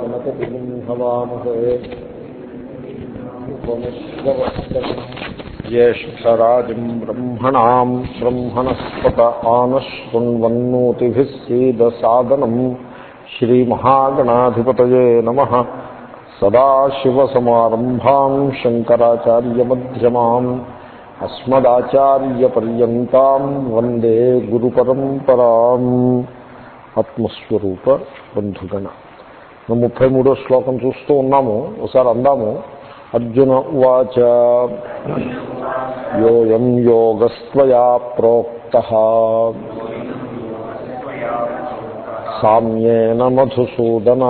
गणपतिम् हवामहे ज्येष्ठराजिम् ब्रह्मणाम् ब्रह्मणस्पत आनशृण्वन्नोतिभिः सीदसादनम् श्रीमहागणाधिपतये नमः सदाशिवसमारम्भाम् शङ्कराचार्यमध्यमाम् अस्मदाचार्यपर्यन्ताम् वन्दे गुरुपरम्पराम् ఆత్మస్వరూప బంధుగణ. ముప్పై మూడో శ్లోకం చూస్తూ ఉన్నాము ఒకసారి అందాము. అర్జున ఉవాచ యోయం యోగస్త్వయా ప్రోక్త. సామ్యేన మధుసూదన.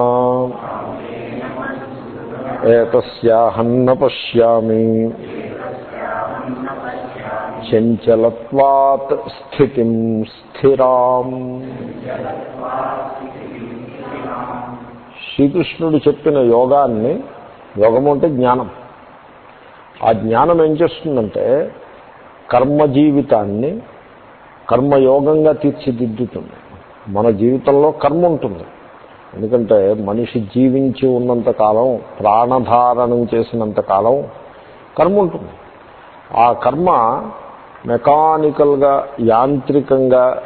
ఏతస్యాహన్న పశ్యామి చంచలత్వాత్ స్థితిం స్థిరాం. శ్రీకృష్ణుడు చెప్పిన యోగాన్ని యోగం అంటే జ్ఞానం. ఆ జ్ఞానం ఏం చేస్తుందంటే కర్మ జీవితాన్ని కర్మయోగంగా తీర్చిదిద్దుతుంది. మన జీవితంలో కర్మ ఉంటుంది. ఎందుకంటే మనిషి జీవించి ఉన్నంత కాలం ప్రాణధారణం చేసినంత కాలం కర్మ ఉంటుంది. ఆ కర్మ మెకానికల్గా యాంత్రికంగా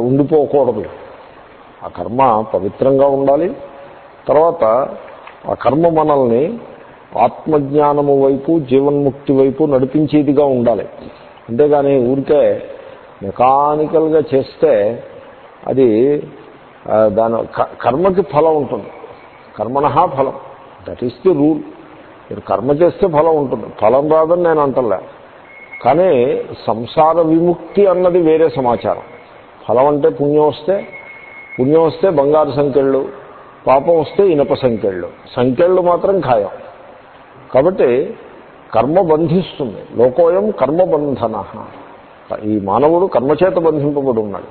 ఉండిపోకూడదు. ఆ కర్మ పవిత్రంగా ఉండాలి. తర్వాత ఆ కర్మ మనల్ని ఆత్మజ్ఞానము వైపు జీవన్ముక్తి వైపు నడిపించేదిగా ఉండాలి. అంతేగాని ఊరికే మెకానికల్గా చేస్తే అది దాని కర్మకి ఫలం ఉంటుంది. కర్మణ ఫలం. That is the rule. మీరు కర్మ చేస్తే ఫలం ఉంటుంది. ఫలం రాదని నేను అంటలే. కానీ సంసార విముక్తి అన్నది వేరే సమాచారం. ఫలం అంటే పుణ్యం వస్తే పుణ్యం వస్తే బంగారు సంఖ్యళ్ళు పాపం వస్తే ఇనప సంఖ్యళ్ళు సంఖ్యళ్ళు మాత్రం ఖాయం. కాబట్టి కర్మ బంధిస్తుంది. లోకోయం కర్మబంధన ఈ మానవుడు కర్మచేత బంధింపబడి ఉన్నాడు.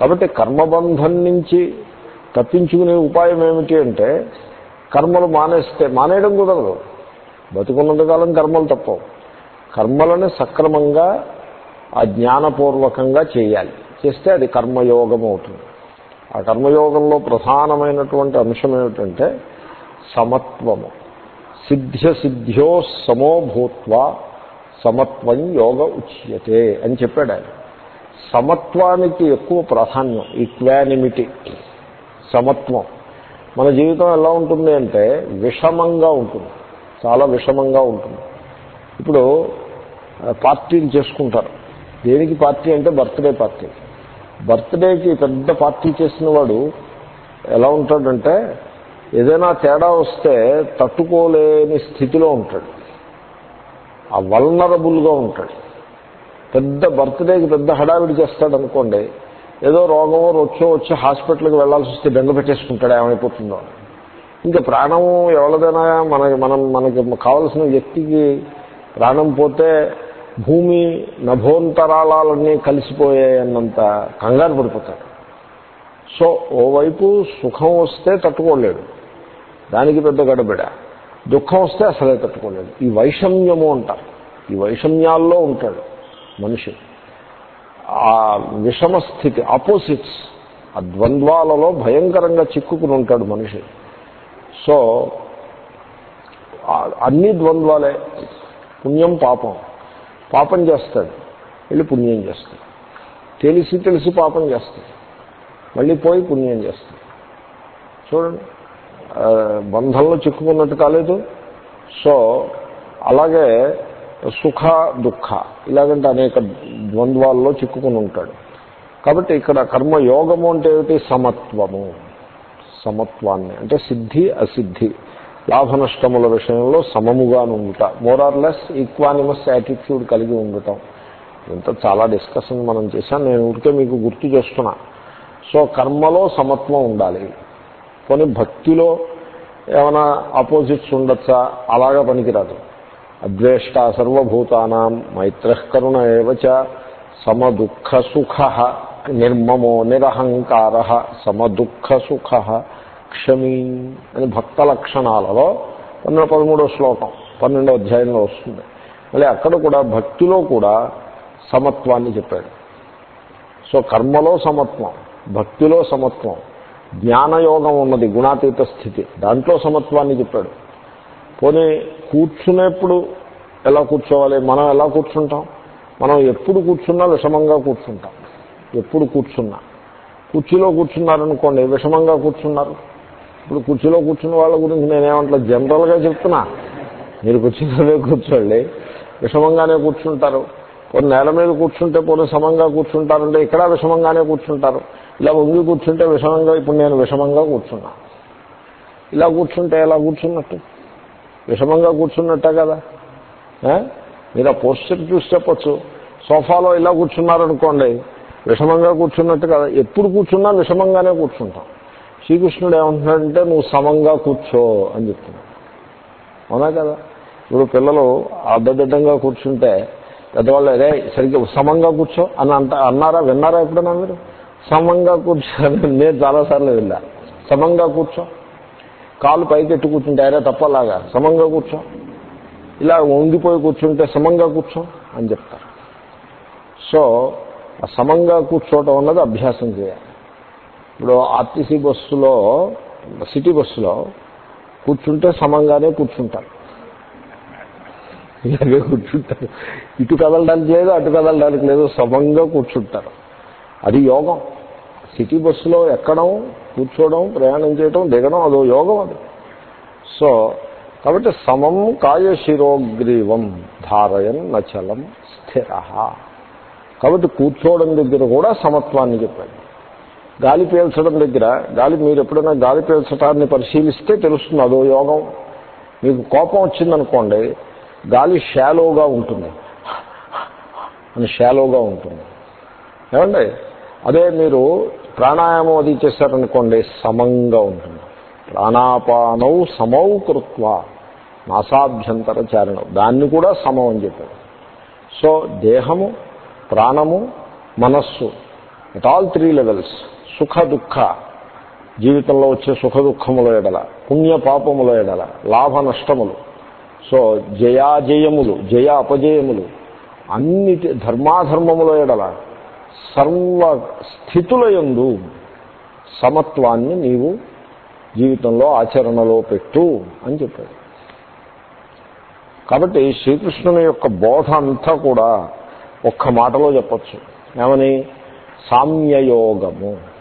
కాబట్టి కర్మబంధం నుంచి తప్పించుకునే ఉపాయం ఏమిటి అంటే కర్మలు మానేస్తే మానేయడం కుదరదు. బతుకున్నంతకాలం కర్మలు తప్పవు. కర్మలను సక్రమంగా ఆ జ్ఞానపూర్వకంగా చేయాలి. చేస్తే అది కర్మయోగం అవుతుంది. ఆ కర్మయోగంలో ప్రధానమైనటువంటి అంశం ఏమిటంటే సమత్వము. సిద్ధ్య సిద్ధ్యో సమోభూత్వ సమత్వం యోగ ఉచ్యతే అని చెప్పాడు ఆయన. సమత్వానికి ఎక్కువ ప్రాధాన్యం ఈక్వానిమిటీ సమత్వం. మన జీవితం ఎలా ఉంటుంది అంటే విషమంగా ఉంటుంది. చాలా విషమంగా ఉంటుంది. ఇప్పుడు పార్టీలు చేసుకుంటారు. దేనికి పార్టీ అంటే బర్త్డే పార్టీ. బర్త్డేకి పెద్ద పార్టీ చేసిన వాడు ఎలా ఉంటాడంటే ఏదైనా తేడా వస్తే తట్టుకోలేని స్థితిలో ఉంటాడు. ఆ వల్నరబుల్గా ఉంటాడు. పెద్ద బర్త్డేకి పెద్ద హడావిడి చేస్తాడు అనుకోండి ఏదో రోగమో రొచ్చో వచ్చి హాస్పిటల్కి వెళ్ళాల్సి వస్తే బెంగ పెట్టేసుకుంటాడు ఏమైపోతుందో. ఇంకా ప్రాణము ఎవరిదైనా మన మనం మనకి కావలసిన వ్యక్తికి ప్రాణం పోతే భూమి నభోంతరాలన్నీ కలిసిపోయాయన్నంత కంగారు పడిపోతాడు. సో ఓవైపు సుఖం వస్తే తట్టుకోలేడు. దానికి పెద్ద గడబిడ. దుఃఖం వస్తే అసలే తట్టుకోలేడు. ఈ వైషమ్యము అంటారు. ఈ వైషమ్యాల్లో ఉంటాడు మనిషి. ఆ విషమ స్థితి ఆపోజిట్స్ ఆ ద్వంద్వాలలో భయంకరంగా చిక్కుకుని ఉంటాడు మనిషి. సో అన్ని ద్వంద్వాలే. పుణ్యం పాపం. పాపం చేస్తాడు. వెళ్ళి పుణ్యం చేస్తాడు. తెలిసి తెలిసి పాపం చేస్తాడు. మళ్ళీ పోయి పుణ్యం చేస్తాడు. చూడండి. బంధంలో చిక్కుకున్నట్టు కాలేదు. సో అలాగే సుఖ దుఃఖ ఇలాగంటే అనేక ద్వంద్వాల్లో చిక్కుకుని ఉంటాడు. కాబట్టి ఇక్కడ కర్మయోగము అంటే ఏమిటి? సమత్వము. సమత్వాన్ని. అంటే సిద్ధి అసిద్ధి. లాభ నష్టముల విషయంలో సమముగా ఉండుట మోరార్లెస్ ఈక్వానిమస్ యాటిట్యూడ్ కలిగి ఉండటం ఇంత చాలా డిస్కషన్ మనం చేశాం. నేను ఊరికే మీకు గుర్తు చేస్తున్నా. సో కర్మలో సమత్వం ఉండాలి. కొన్ని భక్తిలో ఏమైనా ఆపోజిట్స్ ఉండొచ్చా? అలాగా పనికిరాదు. అద్వేష్ట సర్వభూతానాం మైత్రకరుణ ఏవచ సమదుఃఖ సుఖ నిర్మమో నిరహంకార సమదుఃఖ సుఖ క్షమీ అని భక్త లక్షణాలలో పన్నెండు పదమూడో శ్లోకం పన్నెండో అధ్యాయంలో వస్తుంది. మళ్ళీ అక్కడ కూడా భక్తిలో కూడా సమత్వాన్ని చెప్పాడు. సో కర్మలో సమత్వం భక్తిలో సమత్వం జ్ఞానయోగం ఉన్నది గుణాతీత స్థితి దాంట్లో సమత్వాన్ని చెప్పాడు. పోనీ కూర్చునేప్పుడు ఎలా కూర్చోవాలి? మనం ఎలా కూర్చుంటాం? మనం ఎప్పుడు కూర్చున్నా విషమంగా కూర్చుంటాం. ఎప్పుడు కూర్చున్నా. కుర్చీలో కూర్చున్నారనుకోండి విషమంగా కూర్చున్నారు. ఇప్పుడు కుర్చీలో కూర్చున్న వాళ్ళ గురించి నేనేమంటా జనరల్గా చెప్తున్నా. మీరు కుర్చీలోనే కూర్చోండి. విషమంగానే కూర్చుంటారు. కొన్ని నేల మీద కూర్చుంటే పోనీ సమంగా కూర్చుంటారంటే ఇక్కడ విషమంగానే కూర్చుంటారు. ఇలా వంగి కూర్చుంటే విషమంగా ఇప్పుడు నేను విషమంగా కూర్చున్నా. ఇలా కూర్చుంటే ఇలా కూర్చున్నట్టు? విషమంగా కూర్చున్నట్టే కదా? మీరు ఆ పోస్టర్ చూసి చెప్పచ్చు. సోఫాలో ఇలా కూర్చున్నారనుకోండి విషమంగా కూర్చున్నట్టు కదా. ఎప్పుడు కూర్చున్నా విషమంగానే కూర్చుంటాం. శ్రీకృష్ణుడు ఏమంటున్నాడంటే నువ్వు సమంగా కూర్చో అని చెప్తున్నాడు. అవునా కదా? ఇప్పుడు పిల్లలు అడ్డదిడ్డంగా కూర్చుంటే పెద్దవాళ్ళు అదే సరిగ్గా సమంగా కూర్చో అని అంట అన్నారా విన్నారా ఎప్పుడైనా మీరు? సమంగా కూర్చో నేను చాలాసార్లు విన్నా. సమంగా కూర్చో. కాలు పైకి ఎట్టు కూర్చుంటే అరే తప్పలాగా సమంగా కూర్చో. ఇలా వంగిపోయి కూర్చుంటే సమంగా కూర్చో అని చెప్తారు. సో ఆ సమంగా కూర్చోవటం అన్నది అభ్యాసం చేయాలి. ఇప్పుడు ఆర్టీసీ బస్సులో సిటీ బస్సులో కూర్చుంటే సమంగానే కూర్చుంటారు. ఇలాగే కూర్చుంటారు. ఇటు కదలడానికి లేదు అటు కదలడానికి లేదు సమంగా కూర్చుంటారు. అది యోగం. సిటీ బస్సులో ఎక్కడం కూర్చోవడం ప్రయాణం చేయడం దిగడం అదో యోగం అది. సో కాబట్టి సమం కాయ శిరోగ్రీవం ధారయన్ నచలం స్థిర. కాబట్టి కూర్చోవడం దగ్గర కూడా సమత్వాన్ని చెప్పాడు. గాలి పీల్చడం దగ్గర గాలి మీరు ఎప్పుడైనా గాలి పీల్చడాన్ని పరిశీలిస్తే తెలుస్తుంది అదో యోగం. మీకు కోపం వచ్చిందనుకోండి గాలి షాలోగా ఉంటుంది. అని షాలోగా ఉంటుంది. ఏమండి? అదే మీరు ప్రాణాయామం అది చేశారనుకోండి సమంగా ఉంటుంది. ప్రాణాపానౌ సమౌ కృత్వ నాసాభ్యంతర చారణం. దాన్ని కూడా సమం అని చెప్పారు. సో దేహము ప్రాణము మనస్సు ఎట్ ఆల్ త్రీ లెవెల్స్ సుఖ దుఃఖ జీవితంలో వచ్చే సుఖ దుఃఖముల ఎడల పుణ్య పాపముల ఎడల లాభ నష్టములు సో జయాజయములు జయ అపజయములు అన్నిటి ధర్మాధర్మముల ఎడల సర్వ స్థితుల యందు సమత్వాన్ని నీవు జీవితంలో ఆచరణలో పెట్టు అని చెప్పాడు. కాబట్టి శ్రీకృష్ణుని యొక్క బోధ అంతా కూడా ఒక్క మాటలో చెప్పచ్చు. ఏమని? సామ్యయోగము.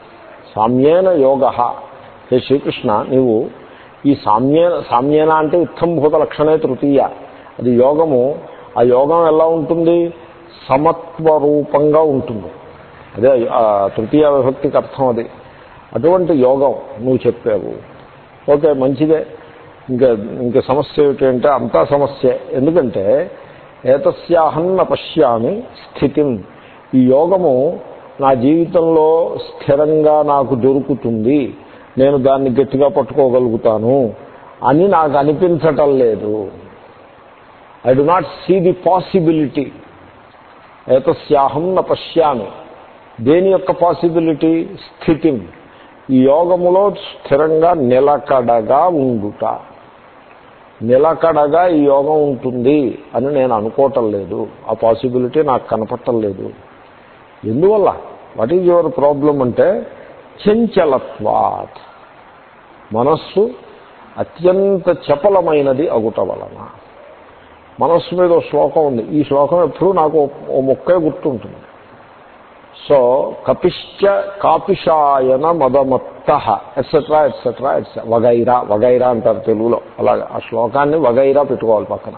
సామ్యేన యోగ. హే శ్రీకృష్ణ నీవు ఈ సామ్యేన సామ్యేన అంటే ఇత్తంభూత లక్షణే తృతీయ. అది యోగము. ఆ యోగం ఎలా ఉంటుంది? సమత్వ రూపంగా ఉంటుంది. అదే తృతీయ విభక్తికి అర్థం అది. అటువంటి యోగం నువ్వు చెప్పావు. ఓకే మంచిదే. ఇంకా ఇంకా సమస్య ఏమిటంటే అంతా సమస్య. ఎందుకంటే ఏతస్యాహన్న పశ్యామి స్థితిం. ఈ యోగము నా జీవితంలో స్థిరంగా నాకు దొరుకుతుంది నేను దాన్ని గట్టిగా పట్టుకోగలుగుతాను అని నాకు అనిపించటం లేదు. I do not see the possibility ఏతస్యాహం న పశ్యామి. దేని యొక్క పాసిబిలిటీ స్థితి. ఈ యోగములో స్థిరంగా నిలకడగా ఉండుట. నిలకడగా ఈ యోగం ఉంటుంది అని నేను అనుకోవటం లేదు. ఆ పాసిబిలిటీ నాకు కనపడటం లేదు. ఎందువల్ల? వాట్ ఈజ్ యువర్ ప్రాబ్లం అంటే చంచలత్వాత్. మనస్సు అత్యంత చపలమైనది అగుట వలన. మనస్సు మీద ఒక శ్లోకం ఉంది. ఈ శ్లోకం ఎప్పుడు నాకు ఓ మొక్కే గుర్తుంటుంది. సో కపిశ్చ కాపిషాయన మదమత్త ఎట్సెట్రా ఎట్సెట్రా ఎట్సెట్రా వగైరా వగైరా అంటారు తెలుగులో. అలాగా ఆ శ్లోకాన్ని వగైరా పెట్టుకోవాలి పక్కన.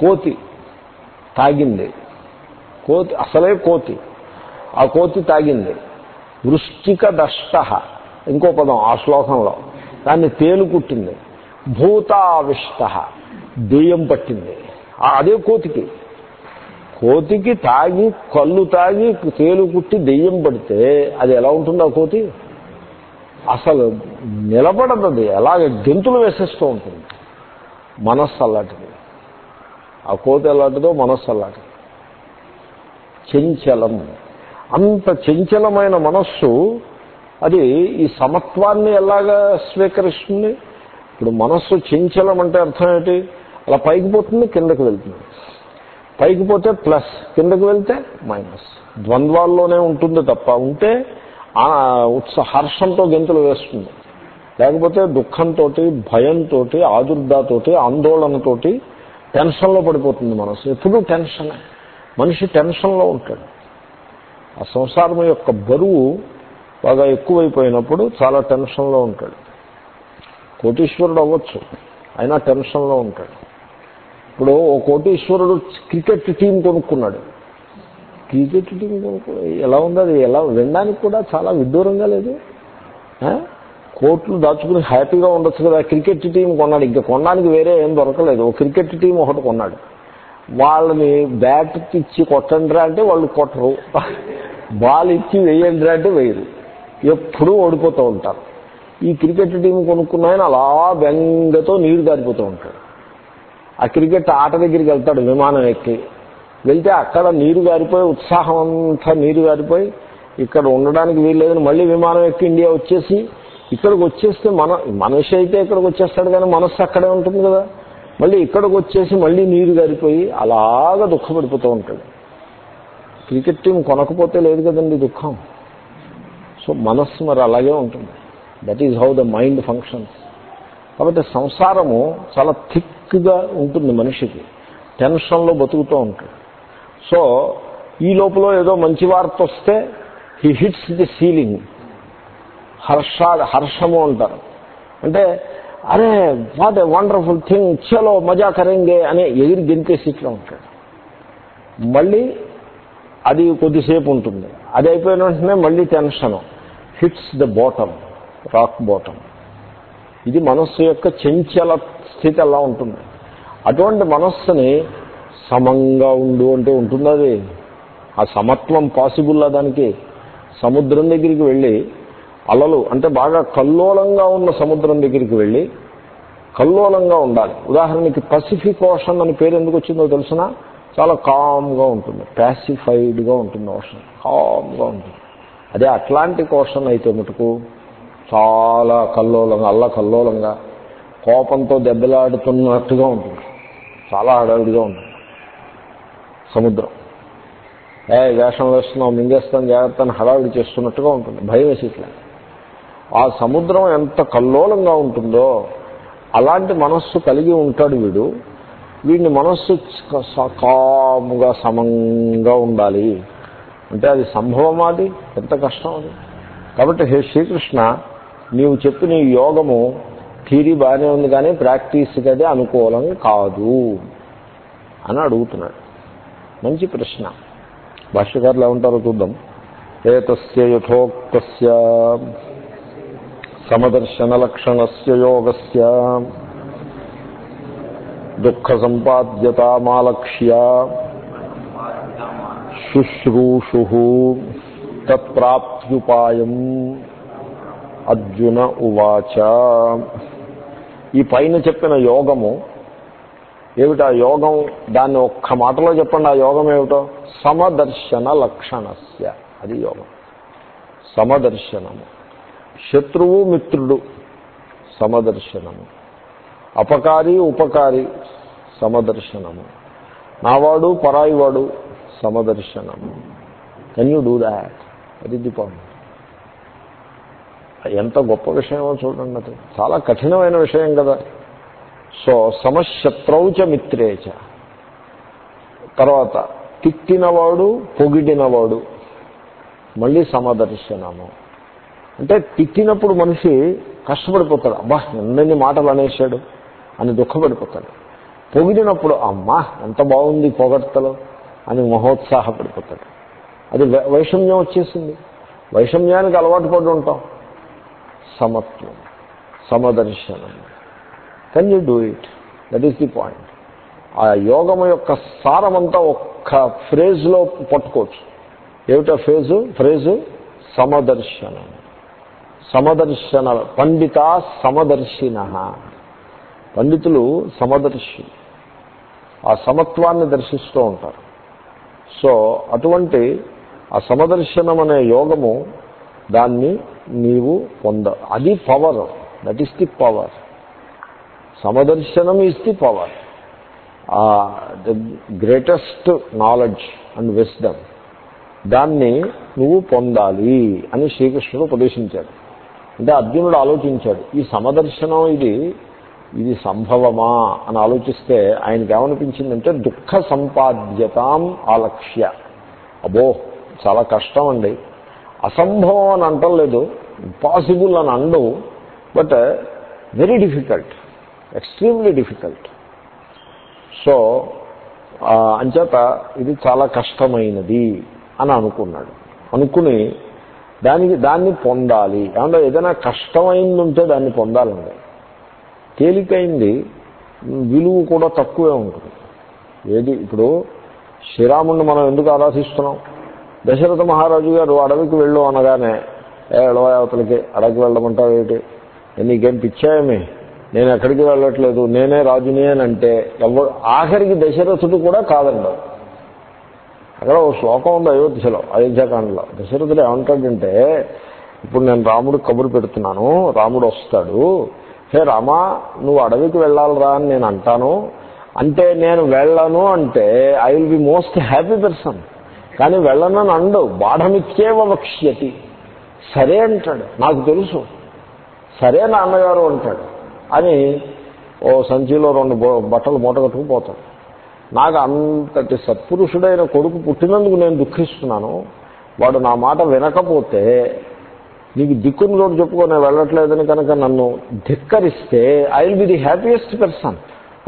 కోతి తాగింది. కోతి అసలే కోతి. ఆ కోతి తాగింది. వృష్టిక దష్ట ఇంకో పదం ఆ శ్లోకంలో. దాన్ని తేలు కుట్టింది. భూతావిష్ట దెయ్యం పట్టింది. అదే కోతికి. కోతికి తాగి కళ్ళు తాగి తేలు కుట్టి దెయ్యం పడితే అది ఎలా ఉంటుంది ఆ కోతి? అసలు నిలబడదది అది. ఎలాగ గెంతులు వేసేస్తూ ఉంటుంది. మనస్సు అలాంటిది. ఆ కోతి ఎలాంటిదో మనస్సు అలాంటిది. చంచలం. అంత చంచలమైన మనస్సు అది ఈ సమత్వాన్ని ఎలాగా స్వీకరిస్తుంది? ఇప్పుడు మనస్సు చంచలం అంటే అర్థం ఏంటి? అలా పైకి పోతుంది కిందకు వెళ్తుంది. పైకి పోతే ప్లస్ కిందకు వెళ్తే మైనస్. ద్వంద్వాల్లోనే ఉంటుంది తప్ప ఉంటే ఉత్సాహ హర్షంతో గెంతులు వేస్తుంది. లేకపోతే దుఃఖంతో భయంతో ఆదుర్దాతోటి ఆందోళనతోటి టెన్షన్లో పడిపోతుంది మనసు ఎప్పుడూ టెన్షనే. మనిషి టెన్షన్లో ఉంటాడు. ఆ సంసారం యొక్క బరువు బాగా ఎక్కువైపోయినప్పుడు చాలా టెన్షన్లో ఉంటాడు. కోటీశ్వరుడు అవ్వచ్చు అయినా టెన్షన్లో ఉంటాడు. ఇప్పుడు ఓ కోటీశ్వరుడు క్రికెట్ టీం కొనుక్కున్నాడు. క్రికెట్ టీం కొనుక్కు ఎలా ఉంది అది? ఎలా వినడానికి కూడా చాలా విడ్డూరంగా లేదు. కోట్లు దాచుకుని హ్యాపీగా ఉండొచ్చు కదా క్రికెట్ టీం కొన్నాడు. ఇంకా కొనడానికి వేరే ఏం దొరకలేదు. ఓ క్రికెట్ టీం ఒకటి కొన్నాడు. వాళ్ళని బ్యాట్ ఇచ్చి కొట్టండిరా అంటే వాళ్ళు కొట్టరు. బాల్ ఇచ్చి వేయండిరా అంటే వేయరు. ఎప్పుడూ ఓడిపోతూ ఉంటారు. ఈ క్రికెట్ టీం కొనుక్కున్న ఆయన అలా బెంగతో నీరు గారిపోతూ ఉంటాడు. ఆ క్రికెట్ ఆట దగ్గరికి వెళ్తాడు విమానం ఎక్కి. వెళ్తే అక్కడ నీరు గారిపోయి ఉత్సాహం అంతా నీరు గారిపోయి ఇక్కడ ఉండడానికి వీల్లేదని మళ్ళీ విమానం ఎక్కి ఇండియా వచ్చేసి ఇక్కడికి వచ్చేస్తే మన మనిషి అయితే ఇక్కడికి వచ్చేస్తాడు కానీ మనస్సు అక్కడే ఉంటుంది కదా. మళ్ళీ ఇక్కడికి వచ్చేసి మళ్ళీ నీరు గారిపోయి అలాగా దుఃఖపడిపోతూ ఉంటాడు. క్రికెట్ టీం కొనకపోతే లేదు కదండి దుఃఖం. సో మనస్సు మరి అలాగే ఉంటుంది. That is how the mind functions కాబట్టి సంసారము చాలా థిక్గా ఉంటుంది మనిషికి. టెన్షన్లో బతుకుతూ ఉంటాడు. సో ఈ లోపల ఏదో మంచి వార్త వస్తే హీ హిట్స్ ది సీలింగ్ హర్ష హర్షము అంటారు. అంటే అరే వాట్ ఏ వండర్ఫుల్ థింగ్ చలో మజా కరెంగే అనే ఎగిరి గెంతేసి ఇట్లా ఉంటాడు. మళ్ళీ అది కొద్దిసేపు ఉంటుంది. అది అయిపోయిన వెంటనే మళ్ళీ tension. Hits the bottom rock bottom ఇది మనస్సు యొక్క చెంచల స్థితి అలా ఉంటుంది. అటువంటి మనస్సుని సమంగా ఉండు అంటే ఉంటుంది అది ఆ సమత్వం పాసిబుల్ దానికి. సముద్రం దగ్గరికి వెళ్ళి అలలు అంటే బాగా కల్లోలంగా ఉన్న సముద్రం దగ్గరికి వెళ్ళి కల్లోలంగా ఉండాలి. ఉదాహరణకి పసిఫిక్ ఓషన్ అని పేరు ఎందుకు వచ్చిందో తెలిసిన? చాలా కామ్గా ఉంటుంది. ప్యాసిఫైడ్గా ఉంటుంది ఓషన్. కామ్గా ఉంటుంది. అదే అట్లాంటిక్ ఓషన్ అయితే మటుకు చాలా కల్లోలంగా అల్ల కల్లోలంగా కోపంతో దెబ్బలాడుతున్నట్టుగా ఉంటుంది. చాలా హడావిడిగా ఉంటుంది సముద్రం. ఏ వేషం వేస్తున్నాం మింగేస్తాం జాగ్రత్త అని హడావిడి చేస్తున్నట్టుగా ఉంటుంది. భయం వేసి ఇట్లా ఆ సముద్రం ఎంత కల్లోలంగా ఉంటుందో అలాంటి మనస్సు కలిగి ఉంటాడు వీడు. వీడిని మనస్సు కాముగా సమంగా ఉండాలి. అంటే అది సంభవం అది ఎంత కష్టం అది. కాబట్టి హే శ్రీకృష్ణ నీవు చెప్పిన ఈ యోగము థీరీ బాగానే ఉంది కానీ ప్రాక్టీస్కి అది అనుకూలం కాదు అని అడుగుతున్నాడు. మంచి ప్రశ్న. భాష్యకారులు ఏమంటారో చూద్దాం. ఏతస్య యథోక్త సమదర్శనలక్షణస్య యోగస్య దుఃఖ శుశ్రూషు తత్ప్రాప్త్యుపాయం అర్జున ఉవాచ ఈ పైన చెప్పిన యోగము ఏమిటా? యోగం దాన్ని ఒక్క మాటలో చెప్పండి. ఆ యోగం ఏమిటో? సమదర్శన లక్షణస్య అది యోగం. సమదర్శనము. శత్రువు మిత్రుడు సమదర్శనము. అపకారి ఉపకారి సమదర్శనము. నావాడు పరాయివాడు సమదర్శనము. కెన్ యూ డూ దాట్ అది ది పాయింట్ ఎంత గొప్ప విషయమో చూడండి అది. చాలా కఠినమైన విషయం కదా. సో సమశత్రౌచ మిత్రేచ తర్వాత తిట్టినవాడు పొగిడినవాడు. మళ్ళీ సమదర్శనము. అంటే తిట్టినప్పుడు మనిషి కష్టపడిపోతాడు. అబ్బా ఎన్నెన్ని మాటలు అనేసాడు అని దుఃఖపడిపోతాడు. పొగిడినప్పుడు అమ్మా ఎంత బాగుంది పొగడ్తలు అని మహోత్సాహపడిపోతాడు. అది వైషమ్యం వచ్చేసింది. వైషమ్యానికి అలవాటు పడి ఉంటాం. సమత్వం సమదర్శనం. Can you do it that is the point ఆ యోగము యొక్క సారమంతా ఒక్క ఫ్రేజ్లో పట్టుకోవచ్చు. ఏమిటా ఫ్రేజు ఫ్రేజు సమదర్శనం. సమదర్శన పండిత సమదర్శిన. పండితులు సమదర్శి. ఆ సమత్వాన్ని దర్శిస్తూ ఉంటారు. సో అటువంటి ఆ సమదర్శనం అనే యోగము దాన్ని నీవు పొంద. అది power. That is the power. సమదర్శనం is the power. The greatest knowledge and wisdom. దాన్ని నువ్వు పొందాలి అని శ్రీకృష్ణుడు ఉపదేశించాడు. అంటే అర్జునుడు ఆలోచించాడు ఈ సమదర్శనం ఇది ఇది సంభవమా అని ఆలోచిస్తే ఆయనకి ఏమనిపించిందంటే దుఃఖ సంపాద్యతాం ఆలక్ష్య. అబో చాలా కష్టం అండి అసంభవం అని అంటలేదు ఇంపాసిబుల్ అని అండవు but very difficult extremely difficult so అంచేత ఇది చాలా కష్టమైనది అని అనుకున్నాడు. అనుకుని దానికి దాన్ని పొందాలి. ఏమన్నా ఏదైనా కష్టమైంది ఉంటే దాన్ని పొందాలండి. తేలికైంది విలువ కూడా తక్కువే ఉంటుంది. ఏది? ఇప్పుడు శ్రీరాముడిని మనం ఎందుకు ఆరాధిస్తున్నాం? దశరథ మహారాజు గారు అడవికి వెళ్ళు అనగానే ఏ అవతలకి అడవికి వెళ్ళమంటావు ఏమిటి నీకేం పిచ్చాయమే? నేను ఎక్కడికి వెళ్ళట్లేదు. నేనే రాజుని అని అంటే ఎవరు ఆఖరికి దశరథుడు కూడా కాదండి. అక్కడ ఓ శ్లోకం ఉంది అయోధ్యలో అయోధ్యాకాండలో. దశరథుడు ఏమంటాడంటే ఇప్పుడు నేను రాముడు కబురు పెడుతున్నాను రాముడు వస్తాడు. హే రామా నువ్వు అడవికి వెళ్ళాలిరా అని నేను అంటాను. అంటే నేను వెళ్ళను అంటే I will be most happy person కానీ వెళ్ళనని అండు బాఢమిత్యేవ వక్ష్యతి. సరే అంటాడు నాకు తెలుసు. సరే నాన్నగారు అంటాడు. అని ఓ సంచిలో రెండు బట్టలు మూటగట్టుకుపోతాడు నాకు అంతటి సత్పురుషుడైన కొడుకు పుట్టినందుకు నేను దుఃఖిస్తున్నాను. వాడు నా మాట వినకపోతే నీకు దిక్కుని చెప్పుకో చెప్పుకొని వెళ్ళట్లేదని కనుక నన్ను ధిక్కరిస్తే I will be the happiest person.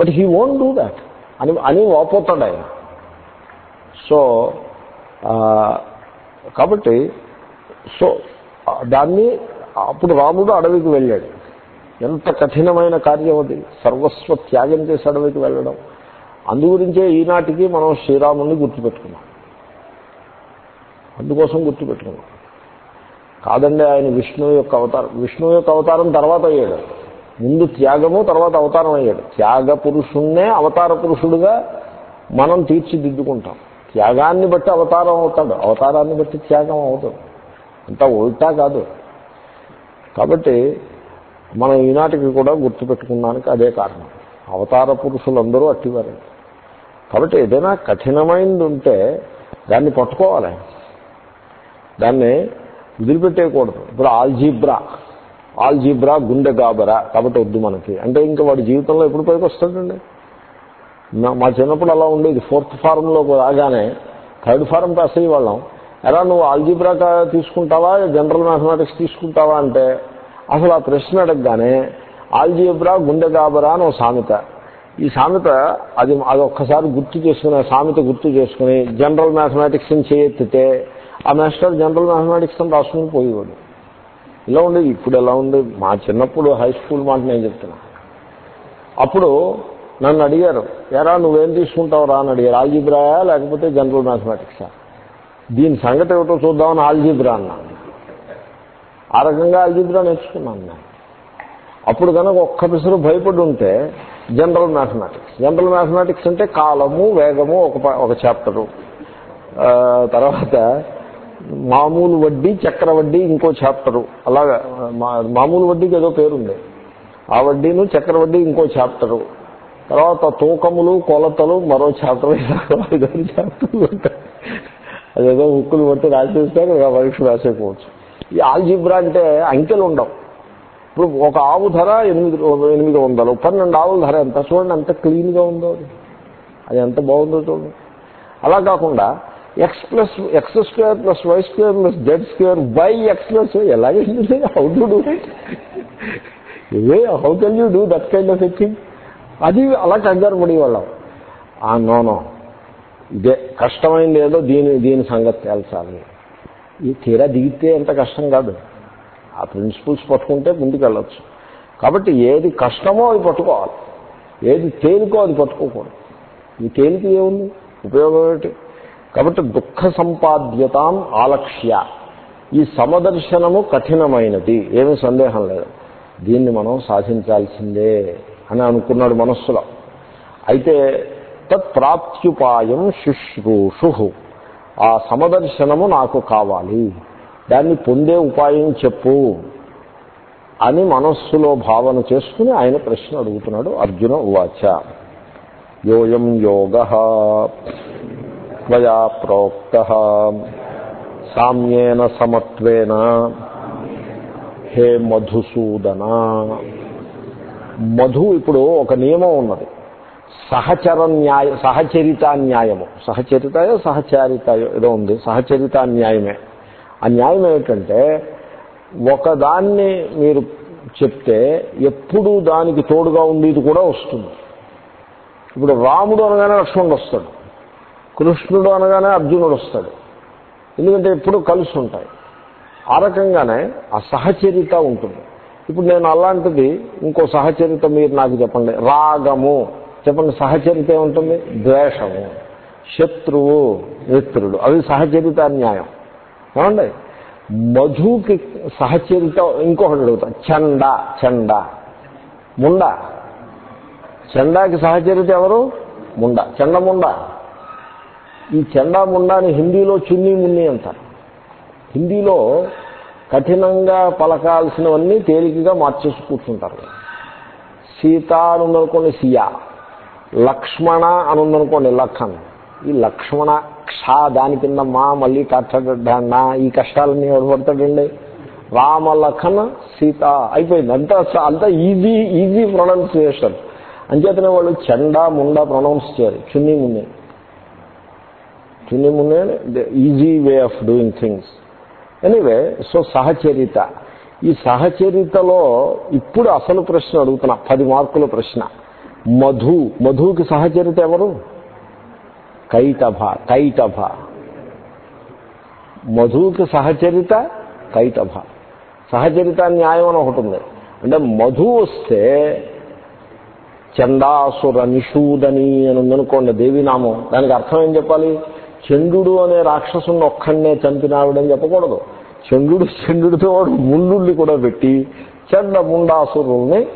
But he won't do that అని అని వాపోతాడు ఆయన. సో కాబట్టి సో దాన్ని అప్పుడు రాముడు అడవికి వెళ్ళాడు. ఎంత కఠినమైన కార్యం అది. సర్వస్వ త్యాగం చేసి అడవికి వెళ్ళడం. అందుగురించే ఈనాటికి మనం శ్రీరాముని గుర్తుపెట్టుకున్నాం. అందుకోసం గుర్తుపెట్టుకున్నాం. కాదండి ఆయన విష్ణువు యొక్క అవతారం. విష్ణువు యొక్క అవతారం తర్వాత అయ్యాడు. ముందు త్యాగము తర్వాత అవతారం అయ్యాడు. త్యాగ పురుషుణ్ణే అవతార పురుషుడుగా మనం తీర్చిదిద్దుకుంటాం. త్యాగాన్ని బట్టి అవతారం అవుతాడు. అవతారాన్ని బట్టి త్యాగం అవుతాడు. అంతా ఉల్టా కాదు. కాబట్టి మనం ఈనాటికి కూడా గుర్తుపెట్టుకున్నానికి అదే కారణం. అవతార పురుషులందరూ అట్టివారండి. కాబట్టి ఏదైనా కఠినమైనది ఉంటే దాన్ని పట్టుకోవాలి. దాన్ని వదిలిపెట్టేయకూడదు. ఇప్పుడు ఆల్జీబ్రా. ఆల్జీబ్రా గుండె గాబరా కాబట్టి వద్దు మనకి. అంటే ఇంకా వాడి జీవితంలో ఎప్పుడు పైకి వస్తాడండి మా చిన్నప్పుడు అలా ఉండేది. ఫోర్త్ ఫారంలోకి రాగానే థర్డ్ ఫారం పాస్ అయ్యే వాళ్ళం ఎలా నువ్వు ఆల్జీబ్రా తీసుకుంటావా? జనరల్ మ్యాథమెటిక్స్ తీసుకుంటావా అంటే అసలు ఆ ప్రశ్న అడగగానే ఆల్జీబ్రా గుండె గాబరా అని ఒక సామెత. ఈ సామెత అది అది ఒక్కసారి గుర్తు చేసుకుని సామెత గుర్తు చేసుకుని జనరల్ మ్యాథమెటిక్స్ని చేయెత్తితే ఆ మాస్టర్ జనరల్ మ్యాథమెటిక్స్ అని రాసుకుని పోయేవాడు. ఇలా ఉండేది. ఇప్పుడు ఎలా ఉంది? మా చిన్నప్పుడు హై స్కూల్ మాట నేను చెప్తున్నా. అప్పుడు నన్ను అడిగారు ఎరా నువ్వేం తీసుకుంటావురా? అని అడిగారు. ఆల్జీబ్రాయా లేకపోతే జనరల్ మ్యాథమెటిక్సా? దీని సంగతి ఏమిటో చూద్దామని ఆల్జీబ్రా అన్నాను. ఆ రకంగా ఆల్జీబ్రా నేర్చుకున్నాను నేను. అప్పుడు కనుక ఒక్క పిసరు భయపడి ఉంటే జనరల్ మ్యాథమెటిక్స్. జనరల్ మ్యాథమెటిక్స్ అంటే కాలము వేగము ఒక ఒక చాప్టరు. తర్వాత మామూలు వడ్డీ చక్ర వడ్డీ ఇంకో చాప్టరు. అలాగా మామూలు వడ్డీకి ఏదో పేరుంది. ఆ వడ్డీను చక్ర వడ్డీ ఇంకో చాప్టరు. తర్వాత తూకములు కొలతలు మరో చాప్టర్ ఐదు చాప్టర్లు ఉంటాయి అదేదో హుక్కులు పట్టి రాసేస్తే పరీక్ష రాసేయకపోవచ్చు. ఈ ఆల్జిబ్రా అంటే అంకెలు ఉండవు ఇప్పుడు ఒక ఆవు ధర ఎనిమిది ఎనిమిది వందలు పన్నెండు ఆవుల ధర ఎంత? చూడండి ఎంత క్లీన్గా ఉందో అది. అది ఎంత బాగుందో చూడండి. అలా కాకుండా x plus x square plus y square plus z square by x plus ఎలాగైంది how to do ఇవే how can you do that kind of a thing అది అలా కంగారు పడేవాళ్ళం. ఆ నోనో ఇదే కష్టమైంది ఏదో దీని దీని సంగతి తేల్చాలి. ఈ తీరా దిగితే ఎంత కష్టం కాదు. ఆ ప్రిన్సిపల్స్ పట్టుకుంటే ముందుకెళ్ళచ్చు. కాబట్టి ఏది కష్టమో అది పట్టుకోవాలి. ఏది తేలికో అది పట్టుకోకూడదు. ఈ తేలిక ఏముంది? ఉపయోగం ఏమిటి? కాబట్టి దుఃఖ సంపాద్యతాం ఆలక్ష్య. ఈ సమదర్శనము కఠినమైనది. ఏమీ సందేహం లేదు. దీన్ని మనం సాధించాల్సిందే అని అనుకున్నాడు మనస్సులో. అయితే తత్ప్రాప్త్యుపాయం శుశ్రూషు. ఆ సమదర్శనము నాకు కావాలి. దాన్ని పొందే ఉపాయం చెప్పు అని మనస్సులో భావన చేసుకుని ఆయన ప్రశ్న అడుగుతున్నాడు అర్జున ఉవాచ. యోయం యోగ త్వయా ప్రోక్త సామ్యేన సమత్వేన హే మధుసూదన. మధు ఇప్పుడు ఒక నియమం ఉన్నది. సహచర న్యాయ సహచరిత న్యాయము. సహచరితాయో సహచారితాయో ఏదో ఉంది. సహచరిత న్యాయమే. ఆ న్యాయం ఏమిటంటే ఒకదాన్ని మీరు చెప్తే ఎప్పుడు దానికి తోడుగా ఉండేది కూడా వస్తుంది. ఇప్పుడు రాముడు అనగానే లక్ష్మణుడు వస్తాడు. కృష్ణుడు అనగానే అర్జునుడు వస్తాడు. ఎందుకంటే ఎప్పుడు కలిసి ఉంటాయి. ఆ రకంగానే ఆ సహచరిత ఉంటుంది. ఇప్పుడు నేను అలాంటిది ఇంకో సహచరిత మీరు నాకు చెప్పండి. రాగము. చెప్పండి సహచరిత ఏముంటుంది? ద్వేషము. శత్రువు మిత్రుడు. అవి సహచరిత న్యాయం ఏమండి మధుకి సహచరితో ఇంకొకటి అడుగుతా. చండ చండ. ముండ. చండాకి సహచరిత ఎవరు? ముండ. చండ ముండ. ఈ చండా ముండాని హిందీలో చున్నీ మున్ని అంటారు. హిందీలో కఠినంగా పలకాల్సినవన్నీ తేలికగా మార్చేసి కూర్చుంటారు. సీత అని ఉందనుకోండి సియా. లక్ష్మణ అని ఉందనుకోండి లఖన్. ఈ లక్ష్మణ క్ష దాని కింద మా మళ్ళీ కట్టడా ఈ కష్టాలన్నీ ఎవరు పడతాడండి? సీత. అయిపోయింది. అంతా అంతా ఈజీ ఈజీ ప్రొనౌన్సియేషన్ అంచేతనే వాళ్ళు చండా ముండా ప్రొనౌన్స్ చేయాలి. చున్నీ మున్నే చున్నీ మున్నే easy way of doing things anyway so సహచరిత. ఈ సహచరితలో ఇప్పుడు అసలు ప్రశ్న అడుగుతున్నా. పది మార్కుల ప్రశ్న. మధు. మధుకి సహచరిత ఎవరు? కైటభ కైటభ. మధుకి సహచరిత కైటభ. సహచరిత న్యాయం అని ఒకటి ఉంది. అంటే మధు వస్తే చండాసుర నిషూదని అని ఉందనుకోండి దేవీనామం దానికి అర్థం ఏం చెప్పాలి? చంద్రుడు అనే రాక్షసుని ఒక్కడనే చంపినావిడని చెప్పకూడదు. చంద్రుడు చంద్రుడితో వాడు ముండుల్ని కూడా పెట్టి చండ ముండాసురుల్ని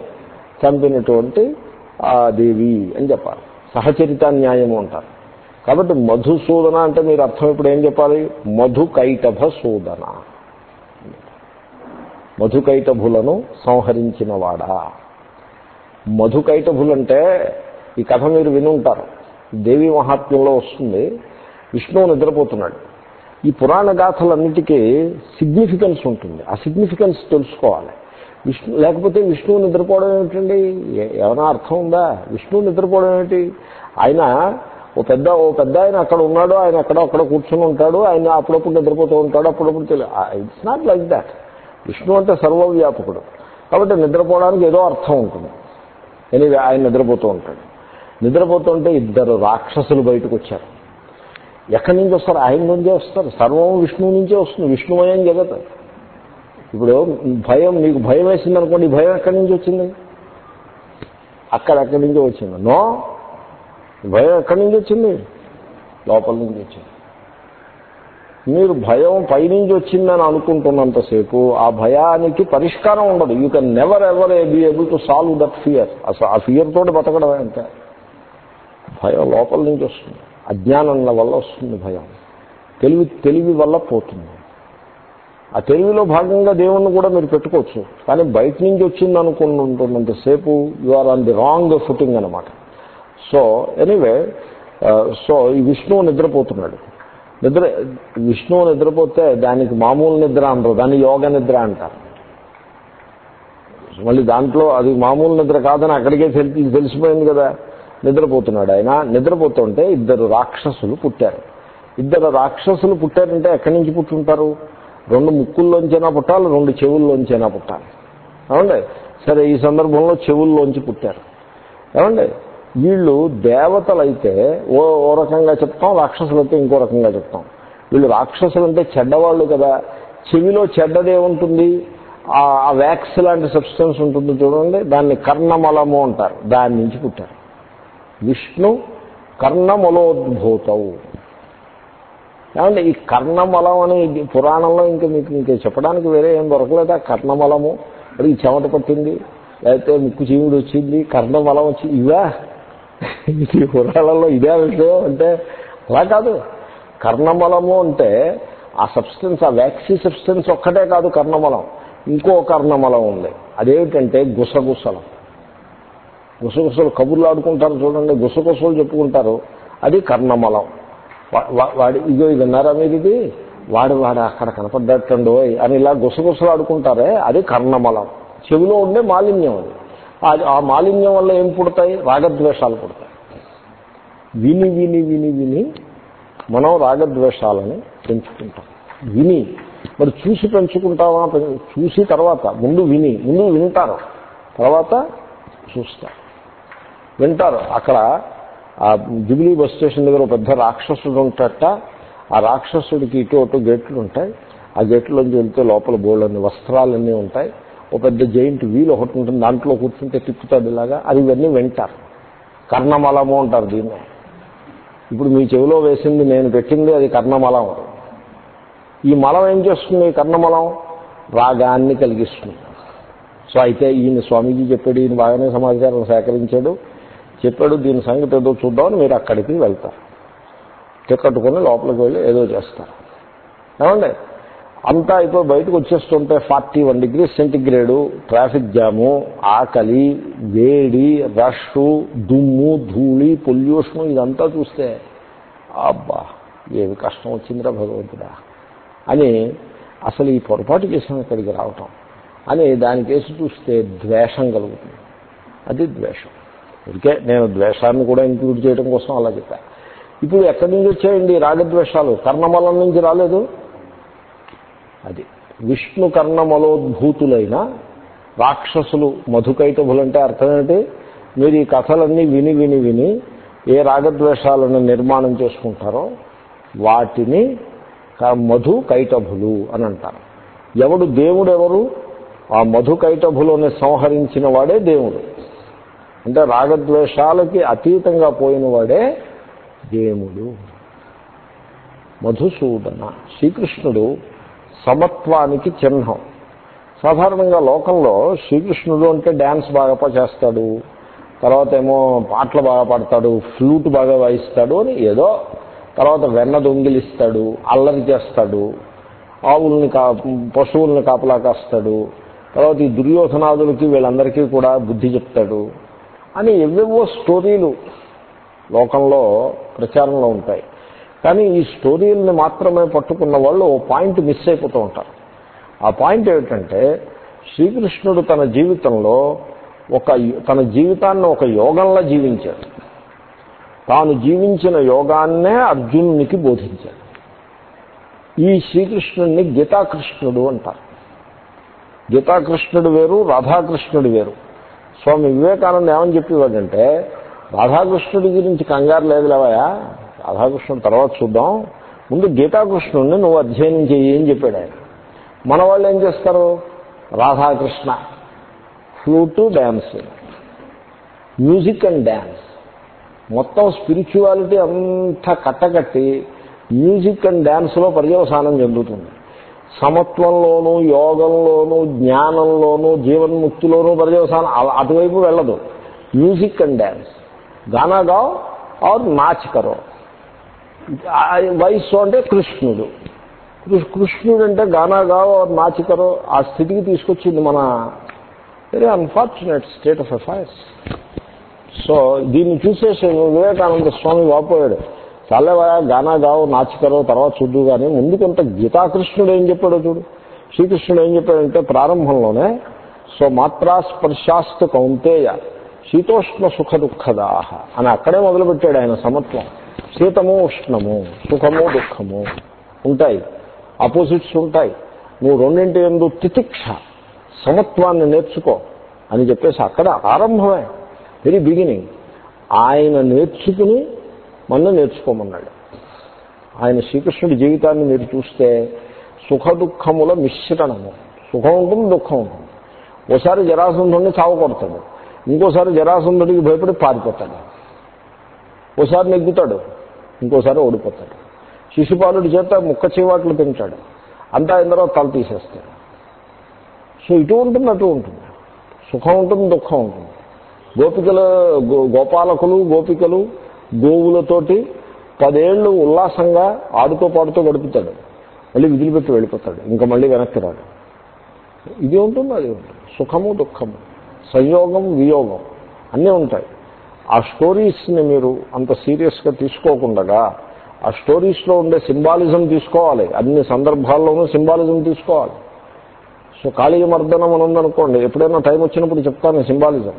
చంపినటువంటి ఆ దేవి అని చెప్పాలి. సహచరిత న్యాయము అంటారు. కాబట్టి మధుసూదన అంటే మీరు అర్థం ఇప్పుడు ఏం చెప్పాలి? మధుకైటభ సూదన మధుకైటభులను సంహరించినవాడా? మధుకైటభులంటే ఈ కథ మీరు వినుంటారు. దేవి మహాత్మ్యంలో వస్తుంది. విష్ణువు నిద్రపోతున్నాడు. ఈ పురాణ గాథలన్నిటికీ సిగ్నిఫికెన్స్ ఉంటుంది. ఆ సిగ్నిఫికెన్స్ తెలుసుకోవాలి. విష్ణు లేకపోతే విష్ణువు నిద్రపోవడం ఏమిటండి? ఏమైనా అర్థం ఉందా? విష్ణువు నిద్రపోవడం ఏమిటి? ఆయన ఓ పెద్ద ఓ పెద్ద ఆయన అక్కడ ఉన్నాడు ఆయన అక్కడ అక్కడ కూర్చొని ఉంటాడు ఆయన అప్పుడప్పుడు నిద్రపోతూ ఉంటాడు అప్పుడప్పుడు తెలియదు it's not like that Vishnu అంటే సర్వవ్యాపకుడు. కాబట్టి నిద్రపోవడానికి ఏదో అర్థం ఉంటుంది. ఎనివే ఆయన నిద్రపోతూ ఉంటాడు. నిద్రపోతుంటే ఇద్దరు రాక్షసులు బయటకు వచ్చారు. ఎక్కడి నుంచి వస్తారు? ఆయన నుంచే వస్తారు. సర్వం విష్ణువు నుంచే వస్తుంది. విష్ణుమయం జగత్. ఇప్పుడు భయం నీకు భయం వేసింది అనుకోండి భయం ఎక్కడి నుంచి వచ్చింది? అక్కడెక్కడి నుంచో వచ్చింది? నో భయం ఎక్కడి నుంచి వచ్చింది? లోపల నుంచి వచ్చింది. మీరు భయం పైనుంచి వచ్చిందని అనుకుంటున్నంతసేపు ఆ భయానికి పరిష్కారం ఉండదు. You can never ever be able to solve that fear అసలు ఆ ఫియర్ తోటి బతకడమే అంతే. భయం లోపల నుంచి వస్తుంది. అజ్ఞానం వల్ల వస్తుంది భయం. తెలివి తెలివి వల్ల పోతుంది. ఆ తెలివిలో భాగంగా దేవుణ్ణి కూడా మీరు పెట్టుకోవచ్చు. కానీ బయట నుంచి వచ్చింది అనుకుంటున్నంతసేపు you are on the wrong footing అనమాట సో ఎనీవే సో uh, ఈ విష్ణువు నిద్రపోతున్నాడు. నిద్ర విష్ణువు నిద్రపోతే దానికి మామూలు నిద్ర అంటారు దాన్ని యోగ నిద్ర అంటారు. మళ్ళీ దాంట్లో అది మామూలు నిద్ర కాదని అక్కడికే తెలిసి తెలిసిపోయింది కదా నిద్రపోతున్నాడు ఆయన. నిద్రపోతుంటే ఇద్దరు రాక్షసులు పుట్టారు. ఇద్దరు రాక్షసులు పుట్టారంటే ఎక్కడి నుంచి పుట్టుంటారు? రెండు ముక్కుల్లోంచైనా పుట్టాలి రెండు చెవుల్లోంచైనా పుట్టాలి. ఏమండి? సరే ఈ సందర్భంలో చెవుల్లోంచి పుట్టారు. ఏమండి? వీళ్ళు దేవతలైతే ఓ ఓ రకంగా చెప్తాం రాక్షసులైతే ఇంకో రకంగా చెప్తాం. వీళ్ళు రాక్షసులు అంటే చెడ్డవాళ్ళు కదా. చెవిలో చెడ్డదే ఉంటుంది. ఆ వ్యాక్స్ లాంటి సబ్స్టెన్స్ ఉంటుంది చూడండి. దాన్ని కర్ణమలము అంటారు. దాని నుంచి పుట్టారు. విష్ణు కర్ణమలోద్భూతవు. ఏమంటే ఈ కర్ణమలం అని పురాణంలో ఇంకా మీకు ఇంకా చెప్పడానికి వేరే ఏం దొరకలేదా? కర్ణమలము. మరి చెమట పట్టింది. లేకపోతే ముక్కు చీముడు వచ్చింది. కర్ణమలం వచ్చి ఇవా? ఈ పురాణంలో ఇదే విషయం అంటే అలా కాదు. కర్ణమలము అంటే ఆ సబ్స్టెన్స్ ఆ వ్యాక్సీ సబ్స్టెన్స్ ఒక్కటే కాదు కర్ణమలం. ఇంకో కర్ణమలం ఉంది. అదేమిటంటే గుసగుసలం. గుసగుసలు కబుర్లు ఆడుకుంటారు చూడండి గుసగుసలు చెప్పుకుంటారు. అది కర్ణమలం. వాడి ఇగో ఇది విన్నారా మీరు ఇది? వాడు వాడు అక్కడ కనపడ్డట్టండు అని ఇలా గుసగుసలాడుకుంటారే అది కర్ణమలం. చెవిలో ఉండే మాలిన్యం అది. ఆ మాలిన్యం వల్ల ఏం పుడతాయి? రాగద్వేషాలు పుడతాయి. విని విని విని విని మనం రాగద్వేషాలని పెంచుకుంటాం. విని. మరి చూసి పెంచుకుంటామా? చూసి తర్వాత ముందు విని. ముందు వింటారు. తర్వాత చూస్తారు. వింటారు. అక్కడ ఆ జుబిలీ బస్ స్టేషన్ దగ్గర ఒక పెద్ద రాక్షసుడు ఉంటట ఆ రాక్షసుడికి ఇటు అటు గేట్లు ఉంటాయి. ఆ గేట్లోంచి వెళ్తే లోపల బోళ్ళని వస్త్రాలన్నీ ఉంటాయి. ఒక పెద్ద జైంట్ వీల్ ఒకటి ఉంటుంది దాంట్లో కూర్చుంటే తిప్పుతాడు ఇలాగా. అది ఇవన్నీ వింటారు. కర్ణమలము అంటారు దీన్ని. ఇప్పుడు మీ చెవిలో వేసింది నేను పెట్టింది అది కర్ణమలం. ఈ మలం ఏం చేస్తుంది కర్ణమలం? రాగాన్ని కలిగిస్తుంది. సో అయితే ఈయన స్వామీజీ చెప్పాడు ఈయన బాగానే సమాచారం సేకరించాడు. చెప్పాడు దీని సంగతి ఏదో చూద్దామని మీరు అక్కడికి వెళ్తారు. టికెట్ కొని లోపలికి వెళ్ళి ఏదో చేస్తారు. ఏమండి? అంతా అయిపోయి బయటకు వచ్చేస్తుంటే forty one degree centigrade traffic jam ఆకలి వేడి రష్ దుమ్ము ధూళి పొల్యూషన్ ఇదంతా చూస్తే అబ్బా ఏమి కష్టం వచ్చిందిరా భగవంతుడా అని అసలు ఈ పొరపాటు చేసిన ఇక్కడికి రావటం అని దానికేసి చూస్తే ద్వేషం కలుగుతుంది. అది ద్వేషం. అందుకే నేను ద్వేషాన్ని కూడా ఇంక్లూడ్ చేయడం కోసం అలా చెప్పాను ఇప్పుడు ఎక్కడి నుంచి వచ్చాయండి రాగద్వేషాలు? కర్ణమలం నుంచి రాలేదు? అది. విష్ణు కర్ణమలోద్భూతులైన రాక్షసులు మధుకైటభులంటే అర్థం ఏంటి మీరు ఈ కథలన్నీ విని విని విని ఏ రాగద్వేషాలను నిర్మాణం చేసుకుంటారో వాటిని మధు కైటభులు అని అంటారు. ఎవడు దేవుడు ఎవరు ఆ మధు కైటభులని సంహరించిన వాడే దేవుడు. అంటే రాగద్వేషాలకి అతీతంగా పోయిన వాడే దేవుడు. మధుసూదన. శ్రీకృష్ణుడు సమత్వానికి చిహ్నం. సాధారణంగా లోకంలో శ్రీకృష్ణుడు అంటే డ్యాన్స్ బాగా చేస్తాడు తర్వాత ఏమో పాటలు బాగా పాడతాడు ఫ్లూట్ బాగా వాయిస్తాడు అని ఏదో తర్వాత వెన్న దొంగిలిస్తాడు అల్లరి చేస్తాడు ఆవుల్ని కా పశువుల్ని కాపలా కాస్తాడు తర్వాత ఈ దుర్యోధనాదులకి వీళ్ళందరికీ కూడా బుద్ధి చెప్తాడు అని ఎవేవో స్టోరీలు లోకంలో ప్రచారంలో ఉంటాయి. కానీ ఈ స్టోరీల్ని మాత్రమే పట్టుకున్న వాళ్ళు ఓ పాయింట్ మిస్ అయిపోతూ ఉంటారు. ఆ పాయింట్ ఏమిటంటే శ్రీకృష్ణుడు తన జీవితంలో ఒక తన జీవితాన్ని ఒక యోగంలా జీవించాడు. తాను జీవించిన యోగాన్నే అర్జునునికి బోధించాడు. ఈ శ్రీకృష్ణుడిని గీతాకృష్ణుడు అంటారు. గీతాకృష్ణుడు వేరు రాధాకృష్ణుడు వేరు. స్వామి వివేకానంద ఏమని చెప్పేవాడంటే రాధాకృష్ణుడి గురించి కంగారు లేదు లేవయా రాధాకృష్ణ తర్వాత చూద్దాం. ముందు గీతాకృష్ణుడిని నువ్వు అధ్యయనం చెయ్యి అని చెప్పాడు ఆయన. మన వాళ్ళు ఏం చేస్తారు? Radhakrishna. Flute dance music and dance మొత్తం స్పిరిచువాలిటీ అంతా కట్టకట్టి మ్యూజిక్ అండ్ డ్యాన్స్లో పర్యవసానం చెందుతుంది. సమత్వంలోనూ యోగంలోనూ జ్ఞానంలోనూ జీవన్ముక్తిలోనూ పర్యవసానం అలా- అటువైపు వెళ్ళదు. మ్యూజిక్ అండ్ డ్యాన్స్ గానా గావ్ ఆర్ నాచ్ కరో. వయస్సు అంటే కృష్ణుడు. కృష్ణుడు అంటే గానాగావో నాచికరో ఆ స్థితికి తీసుకొచ్చింది మన very unfortunate state of affairs. So దీన్ని చూసేసి వివేకానంద స్వామి వాపోయాడు. చల్లవయా గానాగావో నాచికరో తర్వాత చూద్దు కానీ ముందు కొంత గీతాకృష్ణుడు ఏం చెప్పాడో చూడు. శ్రీకృష్ణుడు ఏం చెప్పాడంటే ప్రారంభంలోనే సో మాత్రా స్పర్శాస్తు కౌంతేయ శీతోష్ణ సుఖ దుఃఖదాహ అని అక్కడే మొదలుపెట్టాడు ఆయన సమత్వం. శీతము ఉష్ణము సుఖము దుఃఖము ఉంటాయి. ఆపోజిట్స్ ఉంటాయి. నువ్వు రెండింటి ఎందు తితిక్ష సమత్వాన్ని నేర్చుకో అని చెప్పేసి అక్కడ ఆరంభమే. వెరీ బిగినింగ్ ఆయన నేర్చుకుని మన నేర్చుకోమన్నాడు. ఆయన శ్రీకృష్ణుడి జీవితాన్ని మీరు చూస్తే సుఖ దుఃఖముల మిశ్రణము. సుఖం ఉంటుంది దుఃఖం ఉంటుంది. ఓసారి జరాసంధుడిని చావకొడతాడు ఇంకోసారి జరాసంధుడికి భయపడి పారిపోతాడు. ఓసారి నెగ్గుతాడు ఇంకోసారి ఓడిపోతాడు. శిశుపాలుడి చేత ముక్క చీవాట్లు తింటాడు అంతా అయిన తర్వాత తల తీసేస్తాడు. సో ఇటు ఉంటుంది అటు ఉంటుంది. సుఖం ఉంటుంది దుఃఖం ఉంటుంది. గోపికల గో- గోపాలకులు గోపికలు గోవులతోటి పదేళ్ళు ఉల్లాసంగా ఆడుతో పాడుతూ గడుపుతాడు. మళ్ళీ విధులు పెట్టి వెళ్ళిపోతాడు. ఇంకా మళ్ళీ వెనక్కి రాడు. ఇది ఉంటుంది అది ఉంటుంది. సుఖము దుఃఖము సంయోగం వియోగం అన్నీ ఉంటాయి. ఆ స్టోరీస్ని మీరు అంత సీరియస్గా తీసుకోకుండా ఆ స్టోరీస్లో ఉండే సింబాలిజం తీసుకోవాలి. అన్ని సందర్భాల్లోనూ సింబాలిజం తీసుకోవాలి. సో కాళీయ మర్దనం అని ఉందనుకోండి ఎప్పుడైనా టైం వచ్చినప్పుడు చెప్తాను సింబాలిజం.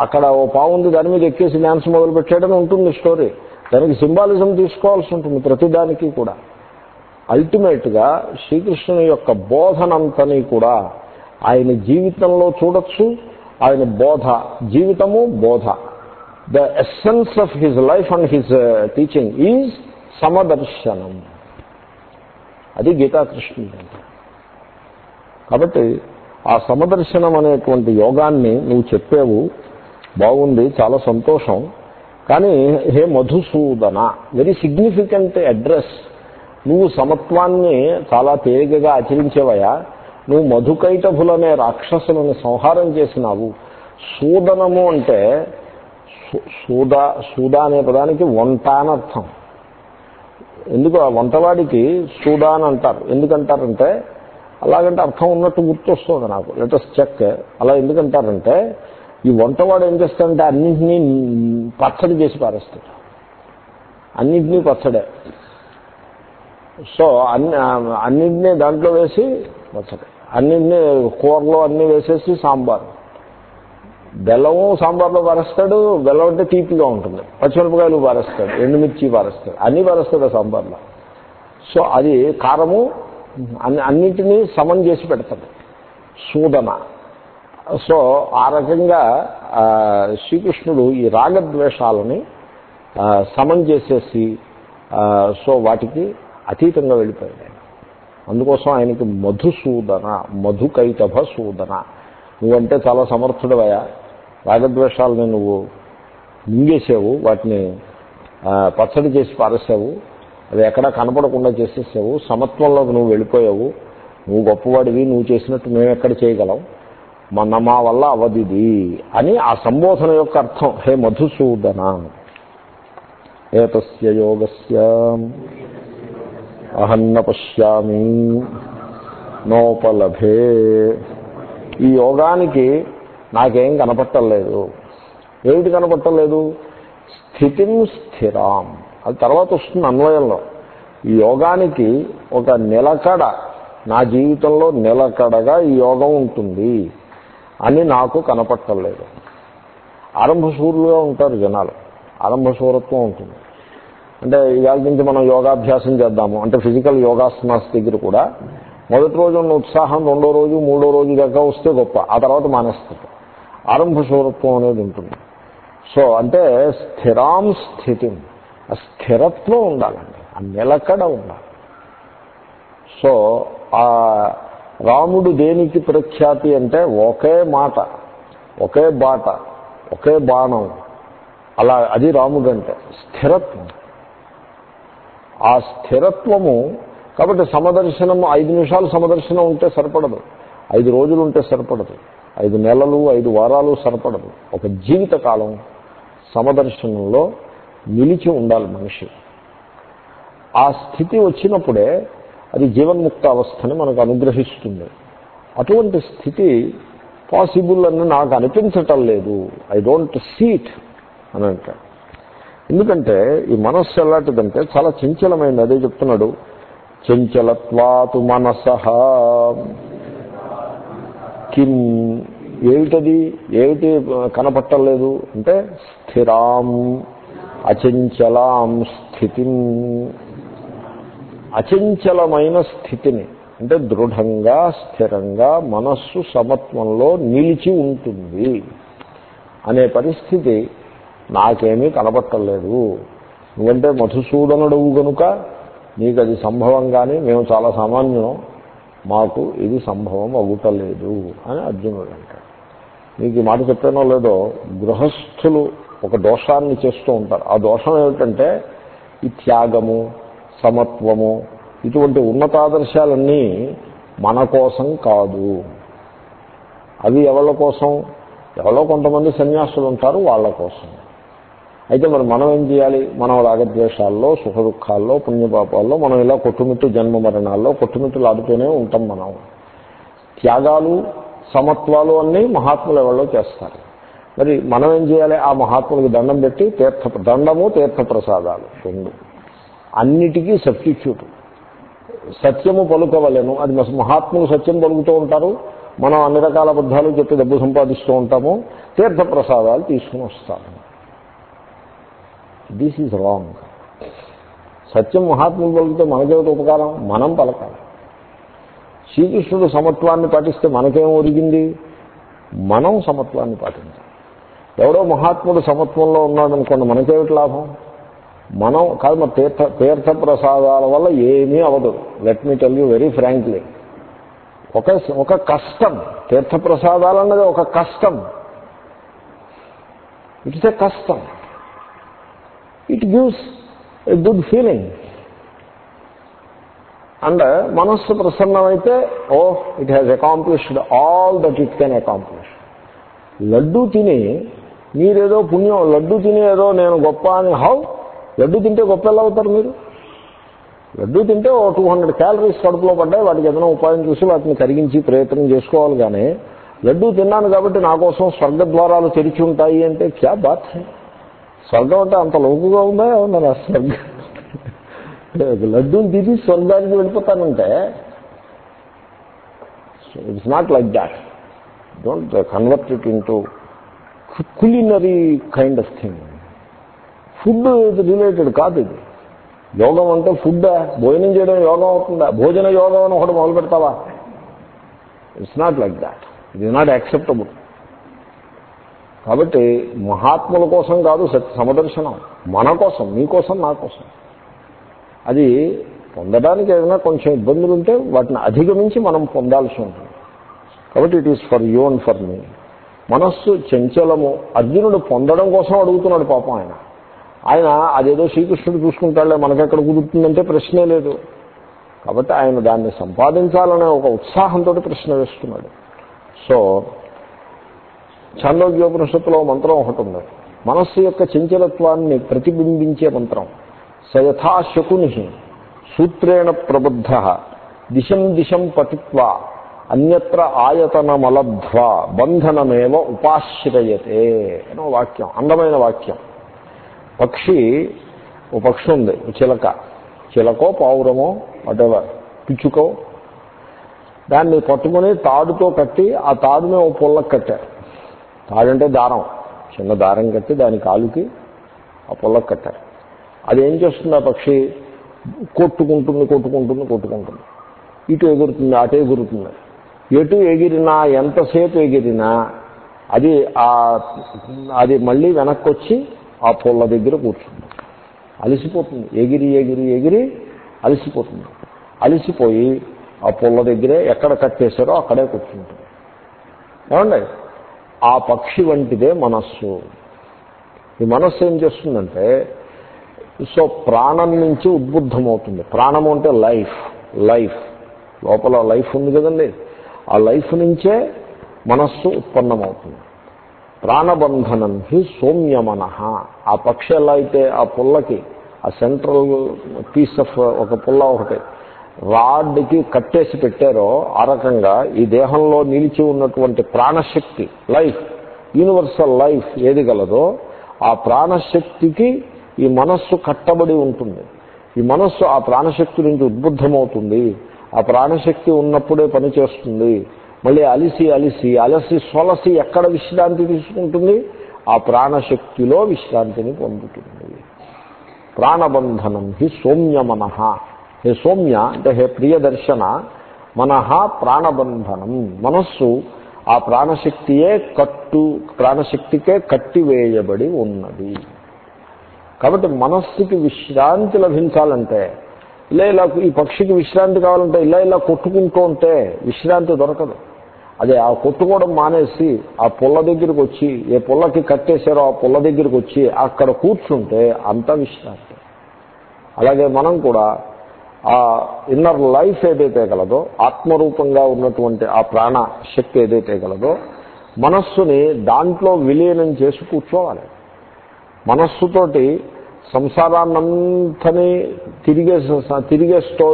అక్కడ ఓ పావుంది దాని మీద ఎక్కేసి డ్యాన్స్ మొదలు ఉంటుంది స్టోరీ. దానికి సింబాలిజం తీసుకోవాల్సి ఉంటుంది ప్రతిదానికి కూడా. అల్టిమేట్గా శ్రీకృష్ణుని యొక్క బోధనంతని కూడా ఆయన జీవితంలో చూడొచ్చు. ఆయన బోధ జీవితము బోధ. The essence of his life and his teaching is సమదర్శనం అది గీతాకృష్ణుడు అంటే కాబట్టి ఆ సమదర్శనం అనేటువంటి యోగాన్ని నువ్వు చెప్పేవు బాగుంది చాలా సంతోషం. కానీ హే మధుసూదన వెరీ సిగ్నిఫికెంట్ అడ్రస్ నువ్వు సమత్వాన్ని చాలా తేలికగా ఆచరించేవయా నువ్వు మధుకైటభులనే రాక్షసులను సంహారం చేసినావు. సూదనము అంటే సూద సూద అనే పదానికి వంట అని అర్థం. ఎందుకు ఆ వంటవాడికి సూద అని అంటారు? ఎందుకంటారంటే అలాగంటే అర్థం ఉన్నట్టు గుర్తొస్తుంది నాకు. లెటెస్ట్ చెక్ అలా ఎందుకంటారంటే ఈ వంటవాడు ఏం చేస్తాడంటే అన్నింటినీ పచ్చడి చేసి పారేస్తాడు. అన్నింటినీ పచ్చడే. సో అన్ని అన్నింటినీ దాంట్లో వేసి పచ్చడి. అన్నింటినీ కూరలో అన్నీ వేసేసి సాంబార్. బెల్లము సాంబార్లో పారేస్తాడు బెల్లం అంటే తీపిగా ఉంటుంది. పచ్చిమిరపకాయలు పారేస్తాడు ఎండుమిర్చి పారేస్తాడు అన్నీ పారేస్తాడు సాంబార్లో. సో అది కారము అన్ని అన్నింటినీ సమం చేసి పెడతాడు. సూదన. సో ఆ రకంగా శ్రీకృష్ణుడు ఈ రాగద్వేషాలని సమం చేసేసి సో వాటికి అతీతంగా వెళ్ళిపోయాడు. ఆయన అందుకోసం ఆయనకి మధుసూదన మధుకైతభ సూదన. నువ్వంటే చాలా సమర్థుడవయా రాగద్వేషాలని నువ్వు మింగేసావు వాటిని పచ్చడి చేసి పారేసావు అది ఎక్కడా కనపడకుండా చేసేసావు సమత్వంలోకి నువ్వు వెళ్ళిపోయావు నువ్వు గొప్పవాడివి నువ్వు చేసినట్టు మేము ఎక్కడ చేయగలం మన మా వల్ల అవదిది అని ఆ సంబోధన యొక్క అర్థం. హే మధుసూదన. ఏతస్య యోగస్య. అహన్న పశ్యామి. నోపలభే. ఈ యోగానికి నాకేం కనపట్టలేదు ఏమిటి కనపట్టలేదు స్థితిం స్థిరాం. అది తర్వాత వస్తుంది అన్వయంలో. యోగానికి ఒక నిలకడ నా జీవితంలో నిలకడగా ఈ యోగం ఉంటుంది అని నాకు కనపట్టలేదు ఆరంభశూరులుగా ఉంటారు జనాలు. ఆరంభశూరత్వం ఉంటుంది. అంటే ఇవాళ నుంచి మనం యోగాభ్యాసం చేద్దాము. అంటే ఫిజికల్ యోగాసనాస్ దగ్గర కూడా మొదటి రోజు ఉన్న ఉత్సాహం రెండో రోజు మూడో రోజు దాకా వస్తే గొప్ప. ఆ తర్వాత మానేస్తారు. ఆరంభ స్వరూపం అనేది ఉంటుంది. సో అంటే స్థిరాం స్థితి ఆ స్థిరత్వం ఉండాలండి ఆ నిలకడ ఉండాలి. సో ఆ రాముడు దేనికి ప్రఖ్యాతి అంటే ఒకే మాట ఒకే బాట ఒకే బాణం అలా అది రాముడు అంటే స్థిరత్వం. ఆ స్థిరత్వము కాబట్టి సమదర్శనం ఐదు నిమిషాలు సమదర్శనం ఉంటే సరిపడదు ఐదు రోజులు ఉంటే సరిపడదు. ఐదు నెలలు ఐదు వారాలు సరిపడదు. ఒక జీవితకాలం సమదర్శనంలో నిలిచి ఉండాలి మనిషి. ఆ స్థితి వచ్చినప్పుడే అది జీవన్ముక్త అవస్థని మనకు అనుగ్రహిస్తుంది. అటువంటి స్థితి పాసిబుల్ అని నాకు అనిపించటం లేదు. ఐ డోంట్ సీట్ అని అంటాడు. ఎందుకంటే ఈ మనస్సు ఎలాంటిదంటే చాలా చంచలమైంది అదే చెప్తున్నాడు. చంచలత్వాతు మనస. కిం ఏమిటది? ఏమిటి కనపట్టలేదు? అంటే స్థిరాం అచంచలాం స్థితిని అచంచలమైన స్థితిని అంటే దృఢంగా స్థిరంగా మనస్సు సమత్వంలో నిలిచి ఉంటుంది అనే పరిస్థితి నాకేమీ కనపట్టలేదు. నువ్వంటే మధుసూదనుడవు గనుక నీకు అది సంభవం కానీ మేము చాలా సామాన్యం మాకు ఇది సంభవం అగుటలేదు అని అర్జునుడు అంటాడు. మీకు ఈ మాట చెప్పానో లేదో గృహస్థులు ఒక దోషాన్ని చేస్తూ ఉంటారు. ఆ దోషం ఏమిటంటే ఈ త్యాగము సమత్వము ఇటువంటి ఉన్నతాదర్శాలన్నీ మన కోసం కాదు. అవి ఎవరి కోసం? ఎవరో కొంతమంది సన్యాసులు ఉంటారు వాళ్ళ కోసం. అయితే మరి మనం ఏం చేయాలి? మనం రాగద్వేషాల్లో సుఖ దుఃఖాల్లో పుణ్యపాపాల్లో మనం ఇలా కొట్టుమిట్టు జన్మ మరణాల్లో కొట్టుమిట్టులు ఆడుతూనే ఉంటాం మనం. త్యాగాలు సమత్వాలు అన్నీ మహాత్ములు ఎవరో చేస్తారు? మరి మనం ఏం చేయాలి? ఆ మహాత్ములకు దండం పెట్టి తీర్థ దండము తీర్థ ప్రసాదాలు రెండు. అన్నిటికీ సబ్స్టిట్యూట్. సత్యము పలుకవలేను. అది మహాత్ములు సత్యం పలుకుతూ ఉంటారు. మనం అన్ని రకాల బుద్ధాలు చెప్పి డబ్బు సంపాదిస్తూ ఉంటాము. తీర్థప్రసాదాలు తీసుకుని వస్తాము. దిస్ ఈజ్ రాంగ్ సత్యం మహాత్ములు పలికితే మనకేమిటి ఉపకారం మనం పలకాలి. శ్రీకృష్ణుడు సమత్వాన్ని పాటిస్తే మనకేం ఒరిగింది? మనం సమత్వాన్ని పాటించాలి. ఎవడో మహాత్ముడు సమత్వంలో ఉన్నాడనుకోండి మనకేమిటి లాభం? మనం కాదు మన తీర్థ తీర్థ ప్రసాదాల వల్ల ఏమీ అవ్వదు. Let me tell you very frankly ఒక ఒక కష్టం తీర్థ ప్రసాదాలు అన్నది ఒక కష్టం. ఇట్స్ ఏ కష్టం it gives a good feeling. And మనస్సు ప్రసన్నమైతే ఓ it has accomplished all that it can accomplish. Laddu తిని మీరేదో పుణ్యం లడ్డు తిని ఏదో నేను గొప్ప అని హౌ? లడ్డు తింటే గొప్ప ఎలా అవుతారు మీరు? లడ్డు తింటే ఓ టూ హండ్రెడ్ క్యాలరీస్ కడుపులో పడ్డాయి వాటికి ఏదైనా ఉపాయం చూసి వాటిని కరిగించి ప్రయత్నం చేసుకోవాలి కానీ లడ్డూ తిన్నాను కాబట్టి నా కోసం స్వర్గ ద్వారాలు తెరిచి ఉంటాయి అంటే క్యా బాత్ స్వర్గం అంటే అంత లోకుగా ఉందా ఏమన్నా స్వర్గం? లడ్డూని తీసి స్వర్గానికి వెళ్ళిపోతానంటే it's not like that don't convert it in to culinary kind of thing food related కాదు ఇది. యోగం అంటే ఫుడ్ భోజనం చేయడం యోగం అవుతుందా? భోజన యోగం అని ఒకటి మొదలు పెడతావా it's not like that it is not acceptable కాబట్టి మహాత్ముల కోసం కాదు సత్య సమదర్శనం. మన కోసం మీకోసం నా కోసం. అది పొందడానికి ఏదైనా కొంచెం ఇబ్బందులు ఉంటే వాటిని అధిగమించి మనం పొందాల్సి ఉంటుంది. కాబట్టి it is for you and for me మనస్సు చంచలము. అర్జునుడు పొందడం కోసం అడుగుతున్నాడు పాపం ఆయన. ఆయన అదేదో శ్రీకృష్ణుడు చూసుకుంటాడే మనకెక్కడ కుదురుతుందంటే ప్రశ్నే లేదు. కాబట్టి ఆయన దాన్ని సంపాదించాలనే ఒక ఉత్సాహంతో ప్రశ్న వేస్తున్నాడు. సో ఛాందోగ్యోపనిషత్తులో మంత్రం ఒకటి ఉంది మనస్సు యొక్క చంచలత్వాన్ని ప్రతిబింబించే మంత్రం. సయథా శకుని సూత్రేణ ప్రబుద్ధ. దిశం దిశం పతిత్వా అన్యత్ర ఆయతనమలబ్ధ్వ. బంధనమేవ ఉపాశ్రయతే అనో వాక్యం అందమైన వాక్యం. పక్షి ఓ పక్షి ఉంది చిలక. చిలకో పావురమో వాటెవర్ పిచ్చుకో. దాన్ని పట్టుకుని తాడుతో కట్టి ఆ తాడుని ఓ పుల్లకు కట్టారు. తాడంటే దారం. చిన్న దారం కట్టి దాని కాలుకి ఆ పుల్లకు కట్టారు. అది ఏం చేస్తుంది ఆ పక్షి? కొట్టుకుంటుంది కొట్టుకుంటుంది కొట్టుకుంటుంది. ఇటు ఎగురుతుంది అటు ఎగురుతుంది. ఎటు ఎగిరినా ఎంతసేపు ఎగిరినా అది ఆ అది మళ్ళీ వెనక్కి వచ్చి ఆ పుల్ల దగ్గర కూర్చుంది అలసిపోతుంది. ఎగిరి ఎగిరి ఎగిరి అలసిపోతుంది. అలసిపోయి ఆ పుల్ల దగ్గరే ఎక్కడ కట్టేశారో అక్కడే కూర్చుంటుంది. ఏమండి? ఆ పక్షి వంటిదే మనస్సు. ఈ మనస్సు ఏం చేస్తుందంటే సో ప్రాణం నుంచి ఉద్బుద్ధమవుతుంది. ప్రాణము అంటే లైఫ్ లైఫ్. లోపల లైఫ్ ఉంది కదండి. ఆ లైఫ్ నుంచే మనస్సు ఉత్పన్నమవుతుంది. ప్రాణబంధనం హి సౌమ్యమన. ఆ పక్షి ఎలా అయితే ఆ పుల్లకి ఆ సెంట్రల్ పీస్ ఆఫ్ ఒక పుల్ల ఒకటి రాడ్కి కట్టేసి పెట్టారో ఆ రకంగా ఈ దేహంలో నిలిచి ఉన్నటువంటి ప్రాణశక్తి లైఫ్ యూనివర్సల్ లైఫ్ ఏది గలదో ఆ ప్రాణశక్తికి ఈ మనస్సు కట్టబడి ఉంటుంది. ఈ మనస్సు ఆ ప్రాణశక్తి నుంచి ఉద్బుద్ధమవుతుంది. ఆ ప్రాణశక్తి ఉన్నప్పుడే పనిచేస్తుంది మళ్ళీ అలిసి అలిసి అలసి సొలసి ఎక్కడ విశ్రాంతి తీసుకుంటుంది? ఆ ప్రాణశక్తిలో విశ్రాంతిని పొందుతుంది. ప్రాణబంధనం హి సౌమ్యమన. హే సౌమ్య అంటే హే ప్రియదర్శన మనహ ప్రాణబంధనం. మనస్సు ఆ ప్రాణశక్తియే కట్టు ప్రాణశక్తికే కట్టివేయబడి ఉన్నది. కాబట్టి మనస్సుకి విశ్రాంతి లభించాలంటే ఇలా ఇలా ఈ పక్షికి విశ్రాంతి కావాలంటే ఇలా ఇలా కొట్టుకుంటూ ఉంటే విశ్రాంతి దొరకదు. అదే ఆ కొట్టుకోవడం మానేసి ఆ పుల్ల దగ్గరికి వచ్చి ఏ పుల్లకి కట్టేశారో ఆ పుల్ల దగ్గరికి వచ్చి అక్కడ కూర్చుంటే అంత విశ్రాంతి. అలాగే మనం కూడా ఆ ఇన్నర్ లైఫ్ ఏదైతే గలదో ఆత్మరూపంగా ఉన్నటువంటి ఆ ప్రాణ శక్తి ఏదైతే గలదో మనస్సుని దాంట్లో విలీనం చేసి కూర్చోవాలి. మనస్సుతోటి సంసారాన్నంతని తిరిగే తిరిగేస్తూ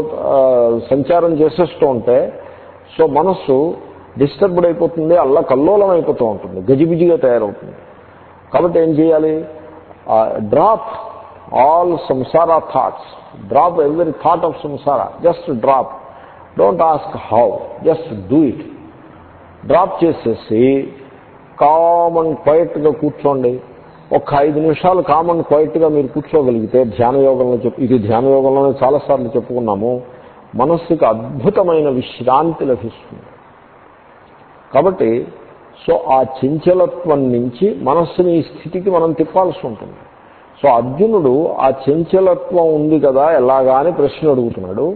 సంచారం చేసేస్తూ ఉంటే సో మనస్సు డిస్టర్బ్డ్ అయిపోతుంది అల్ల కల్లోలం అయిపోతూ ఉంటుంది గజిబిజిగా తయారవుతుంది. కాబట్టి ఏం చేయాలి? డ్రాప్ ఆల్ సంసార థాట్స్ డ్రాప్ ఎవరి థాట్ ఆఫ్ సంసార just drop don't ask how just do it drop చేసేసి కామన్ క్వైట్గా కూర్చోండి. ఒక ఐదు నిమిషాలు కామన్ క్వైట్గా మీరు కూర్చోగలిగితే ధ్యాన యోగంలో చెప్పు ఇది ధ్యాన యోగంలోనే చాలాసార్లు చెప్పుకున్నాము. మనస్సుకి అద్భుతమైన విశ్రాంతి లభిస్తుంది. కాబట్టి సో ఆ చంచలత్వం నుంచి మనస్సుని ఈ స్థితికి మనం తిప్పాల్సి ఉంటుంది. సో అర్జునుడు ఆ చంచలత్వం ఉంది కదా ఎలాగా అని ప్రశ్న అడుగుతున్నాడు.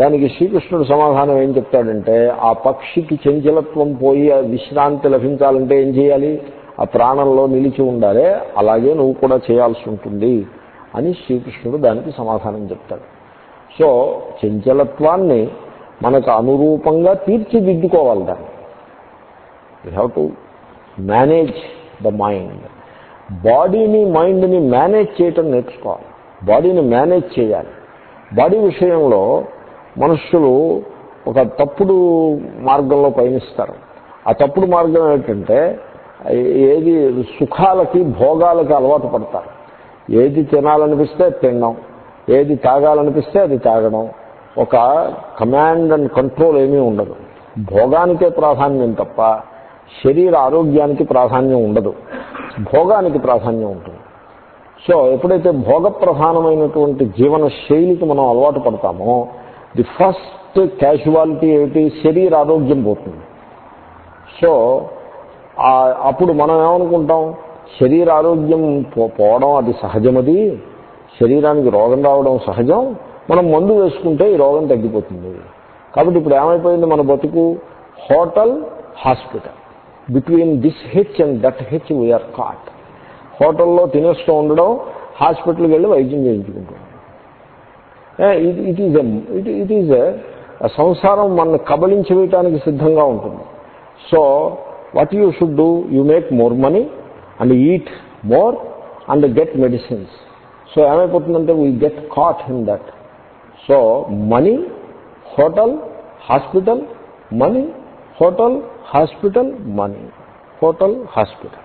దానికి శ్రీకృష్ణుడు సమాధానం ఏం చెప్తాడంటే ఆ పక్షికి చంచలత్వం పోయి ఆ విశ్రాంతి లభించాలంటే ఏం చేయాలి? ఆ ప్రాణంలో నిలిచి ఉండాలి అలాగే నువ్వు కూడా చేయాల్సి ఉంటుంది అని శ్రీకృష్ణుడు దానికి సమాధానం చెప్తాడు. సో చంచలత్వాన్ని మనకు అనురూపంగా తీర్చిదిద్దుకోవాలి దాన్ని. You have to manage the mind బాడీని మైండ్ని మేనేజ్ చేయటం నేర్చుకోవాలి. బాడీని మేనేజ్ చేయాలి. బాడీ విషయంలో మనుషులు ఒక తప్పుడు మార్గంలో పయనిస్తారు. ఆ తప్పుడు మార్గం ఏంటంటే ఏది సుఖాలకి భోగాలకి అలవాటు పడతారు. ఏది తినాలనిపిస్తే తినడం ఏది తాగాలనిపిస్తే అది తాగడం. ఒక కమాండ్ అండ్ కంట్రోల్ ఏమీ ఉండదు. భోగానికే ప్రాధాన్యం తప్ప శరీర ఆరోగ్యానికి ప్రాధాన్యం ఉండదు. భోగానికి ప్రాధాన్యం ఉంటుంది. సో ఎప్పుడైతే భోగ ప్రధానమైనటువంటి జీవన శైలికి మనం అలవాటు పడతామో ది ఫస్ట్ క్యాజువాలిటీ ఏమిటి? శరీర ఆరోగ్యం పోతుంది. సో అప్పుడు మనం ఏమనుకుంటాం? శరీర ఆరోగ్యం పోవడం అది సహజమది. శరీరానికి రోగం రావడం సహజం. మనం మందు వేసుకుంటే ఈ రోగం తగ్గిపోతుంది. కాబట్టి ఇప్పుడు ఏమైపోయింది మన బతుకు? Hotel hospital. Between this H and that H we are caught హోటల్లో తినేస్తూ ఉండడం హాస్పిటల్కి వెళ్ళి వైద్యం చేయించుకుంటాం. ఇట్ ఈజ్ ఇట్ ఈజ్ సంసారం మన కబలించి వేయటానికి సిద్ధంగా ఉంటుంది. So what you should do you make more money and eat more and get medicines so ఏమైపోతుందంటే we get caught in that so money hotel hospital money hotel hospital money. Hotel hospital.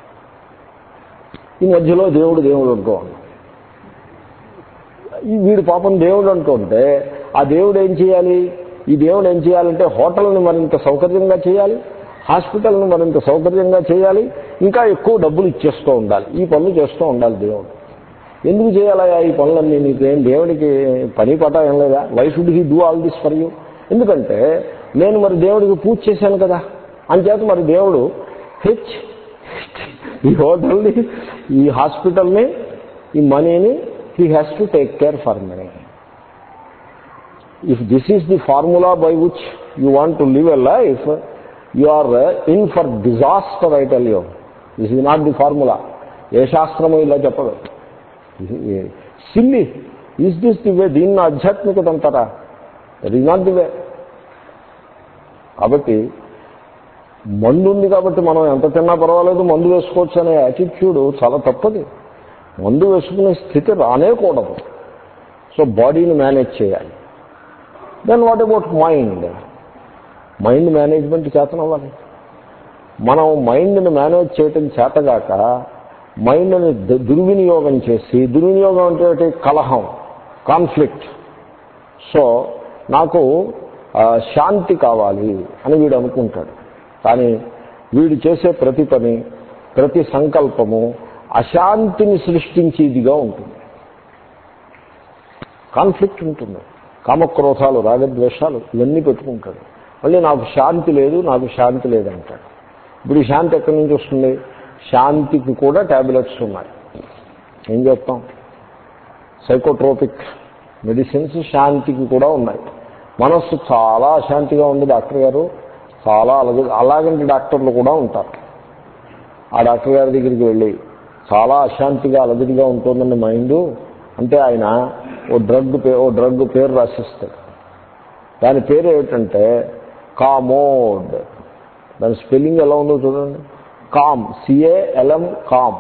ఈ మధ్యలో దేవుడు దేవుడు అంటూ ఉన్నాడు. వీడు పాపం దేవుడు అంటుంటే ఆ దేవుడు ఏం చేయాలి? ఈ దేవుడు ఏం చేయాలంటే హోటల్ని మరింత సౌకర్యంగా చేయాలి హాస్పిటల్ని మరింత సౌకర్యంగా చేయాలి ఇంకా ఎక్కువ డబ్బులు ఇచ్చేస్తూ ఉండాలి. ఈ పనులు చేస్తూ ఉండాలి దేవుడు. ఎందుకు చేయాలయా ఈ పనులన్నీ? నీకేం దేవుడికి పని పట ఏం లేదా? Why should he do all this for you ఎందుకంటే నేను మరి దేవుడికి పూజ చేశాను కదా. అంచేత మరి దేవుడు హెచ్ ఈ హోటల్ని ఈ హాస్పిటల్ని ఈ మనీని he has to take care for money if this is the formula by which you want to live a life you are in for disaster I tell you this is not the formula ఏ శాస్త్రము ఇలా చెప్పదు. Silly is this the way దీన్ని ఆధ్యాత్మికత అంటారా? That is not the way కాబట్టి మందు ఉంది కాబట్టి మనం ఎంత తిన్నా పర్వాలేదు మందు వేసుకోవచ్చు అనే యాటిట్యూడ్ చాలా తప్పది. మందు వేసుకునే స్థితి రానేకూడదు. సో బాడీని మేనేజ్ చేయాలి. Then what about mind mind management చేతనవ్వాలి. మనం మైండ్ని మేనేజ్ చేయటం చేతగాక మైండ్ని దుర్వినియోగం చేసి దుర్వినియోగం అంటే కలహం కాన్ఫ్లిక్ట్ సో నాకు శాంతి కావాలి అని వీడు అనుకుంటాడు. కానీ వీడు చేసే ప్రతి పని ప్రతి సంకల్పము అశాంతిని సృష్టించేదిగా ఉంటుంది. కాన్ఫ్లిక్ట్ ఉంటుంది. కామక్రోధాలు రాగద్వేషాలు ఇవన్నీ పెట్టుకుంటాడు. మళ్ళీ నాకు శాంతి లేదు నాకు శాంతి లేదంటాడు. ఇప్పుడు ఈ శాంతి ఎక్కడి నుంచి వస్తుంది? శాంతికి కూడా ట్యాబ్లెట్స్ ఉన్నాయి. ఏం చెప్తాం సైకోట్రోపిక్ మెడిసిన్స్ శాంతికి కూడా ఉన్నాయి. మనస్సు చాలా అశాంతిగా ఉంది డాక్టర్ గారు. చాలా అలగ అలాగంటి డాక్టర్లు కూడా ఉంటారు. ఆ డాక్టర్ గారి దగ్గరికి వెళ్ళి చాలా అశాంతిగా అలజడిగా ఉంటుందండి మైండ్. అంటే ఆయన ఓ డ్రగ్ ఓ డ్రగ్ పేరు రాసిస్తాడు. దాని పేరు ఏమిటంటే కామోడ్. దాని స్పెల్లింగ్ ఎలా ఉందో చూడండి. Calm C A L M calm.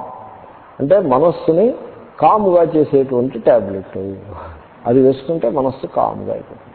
అంటే మనస్సుని కామ్గా చేసేటువంటి ట్యాబ్లెట్ అది వేసుకుంటే మనస్సు కామ్గా అయిపోతుంది.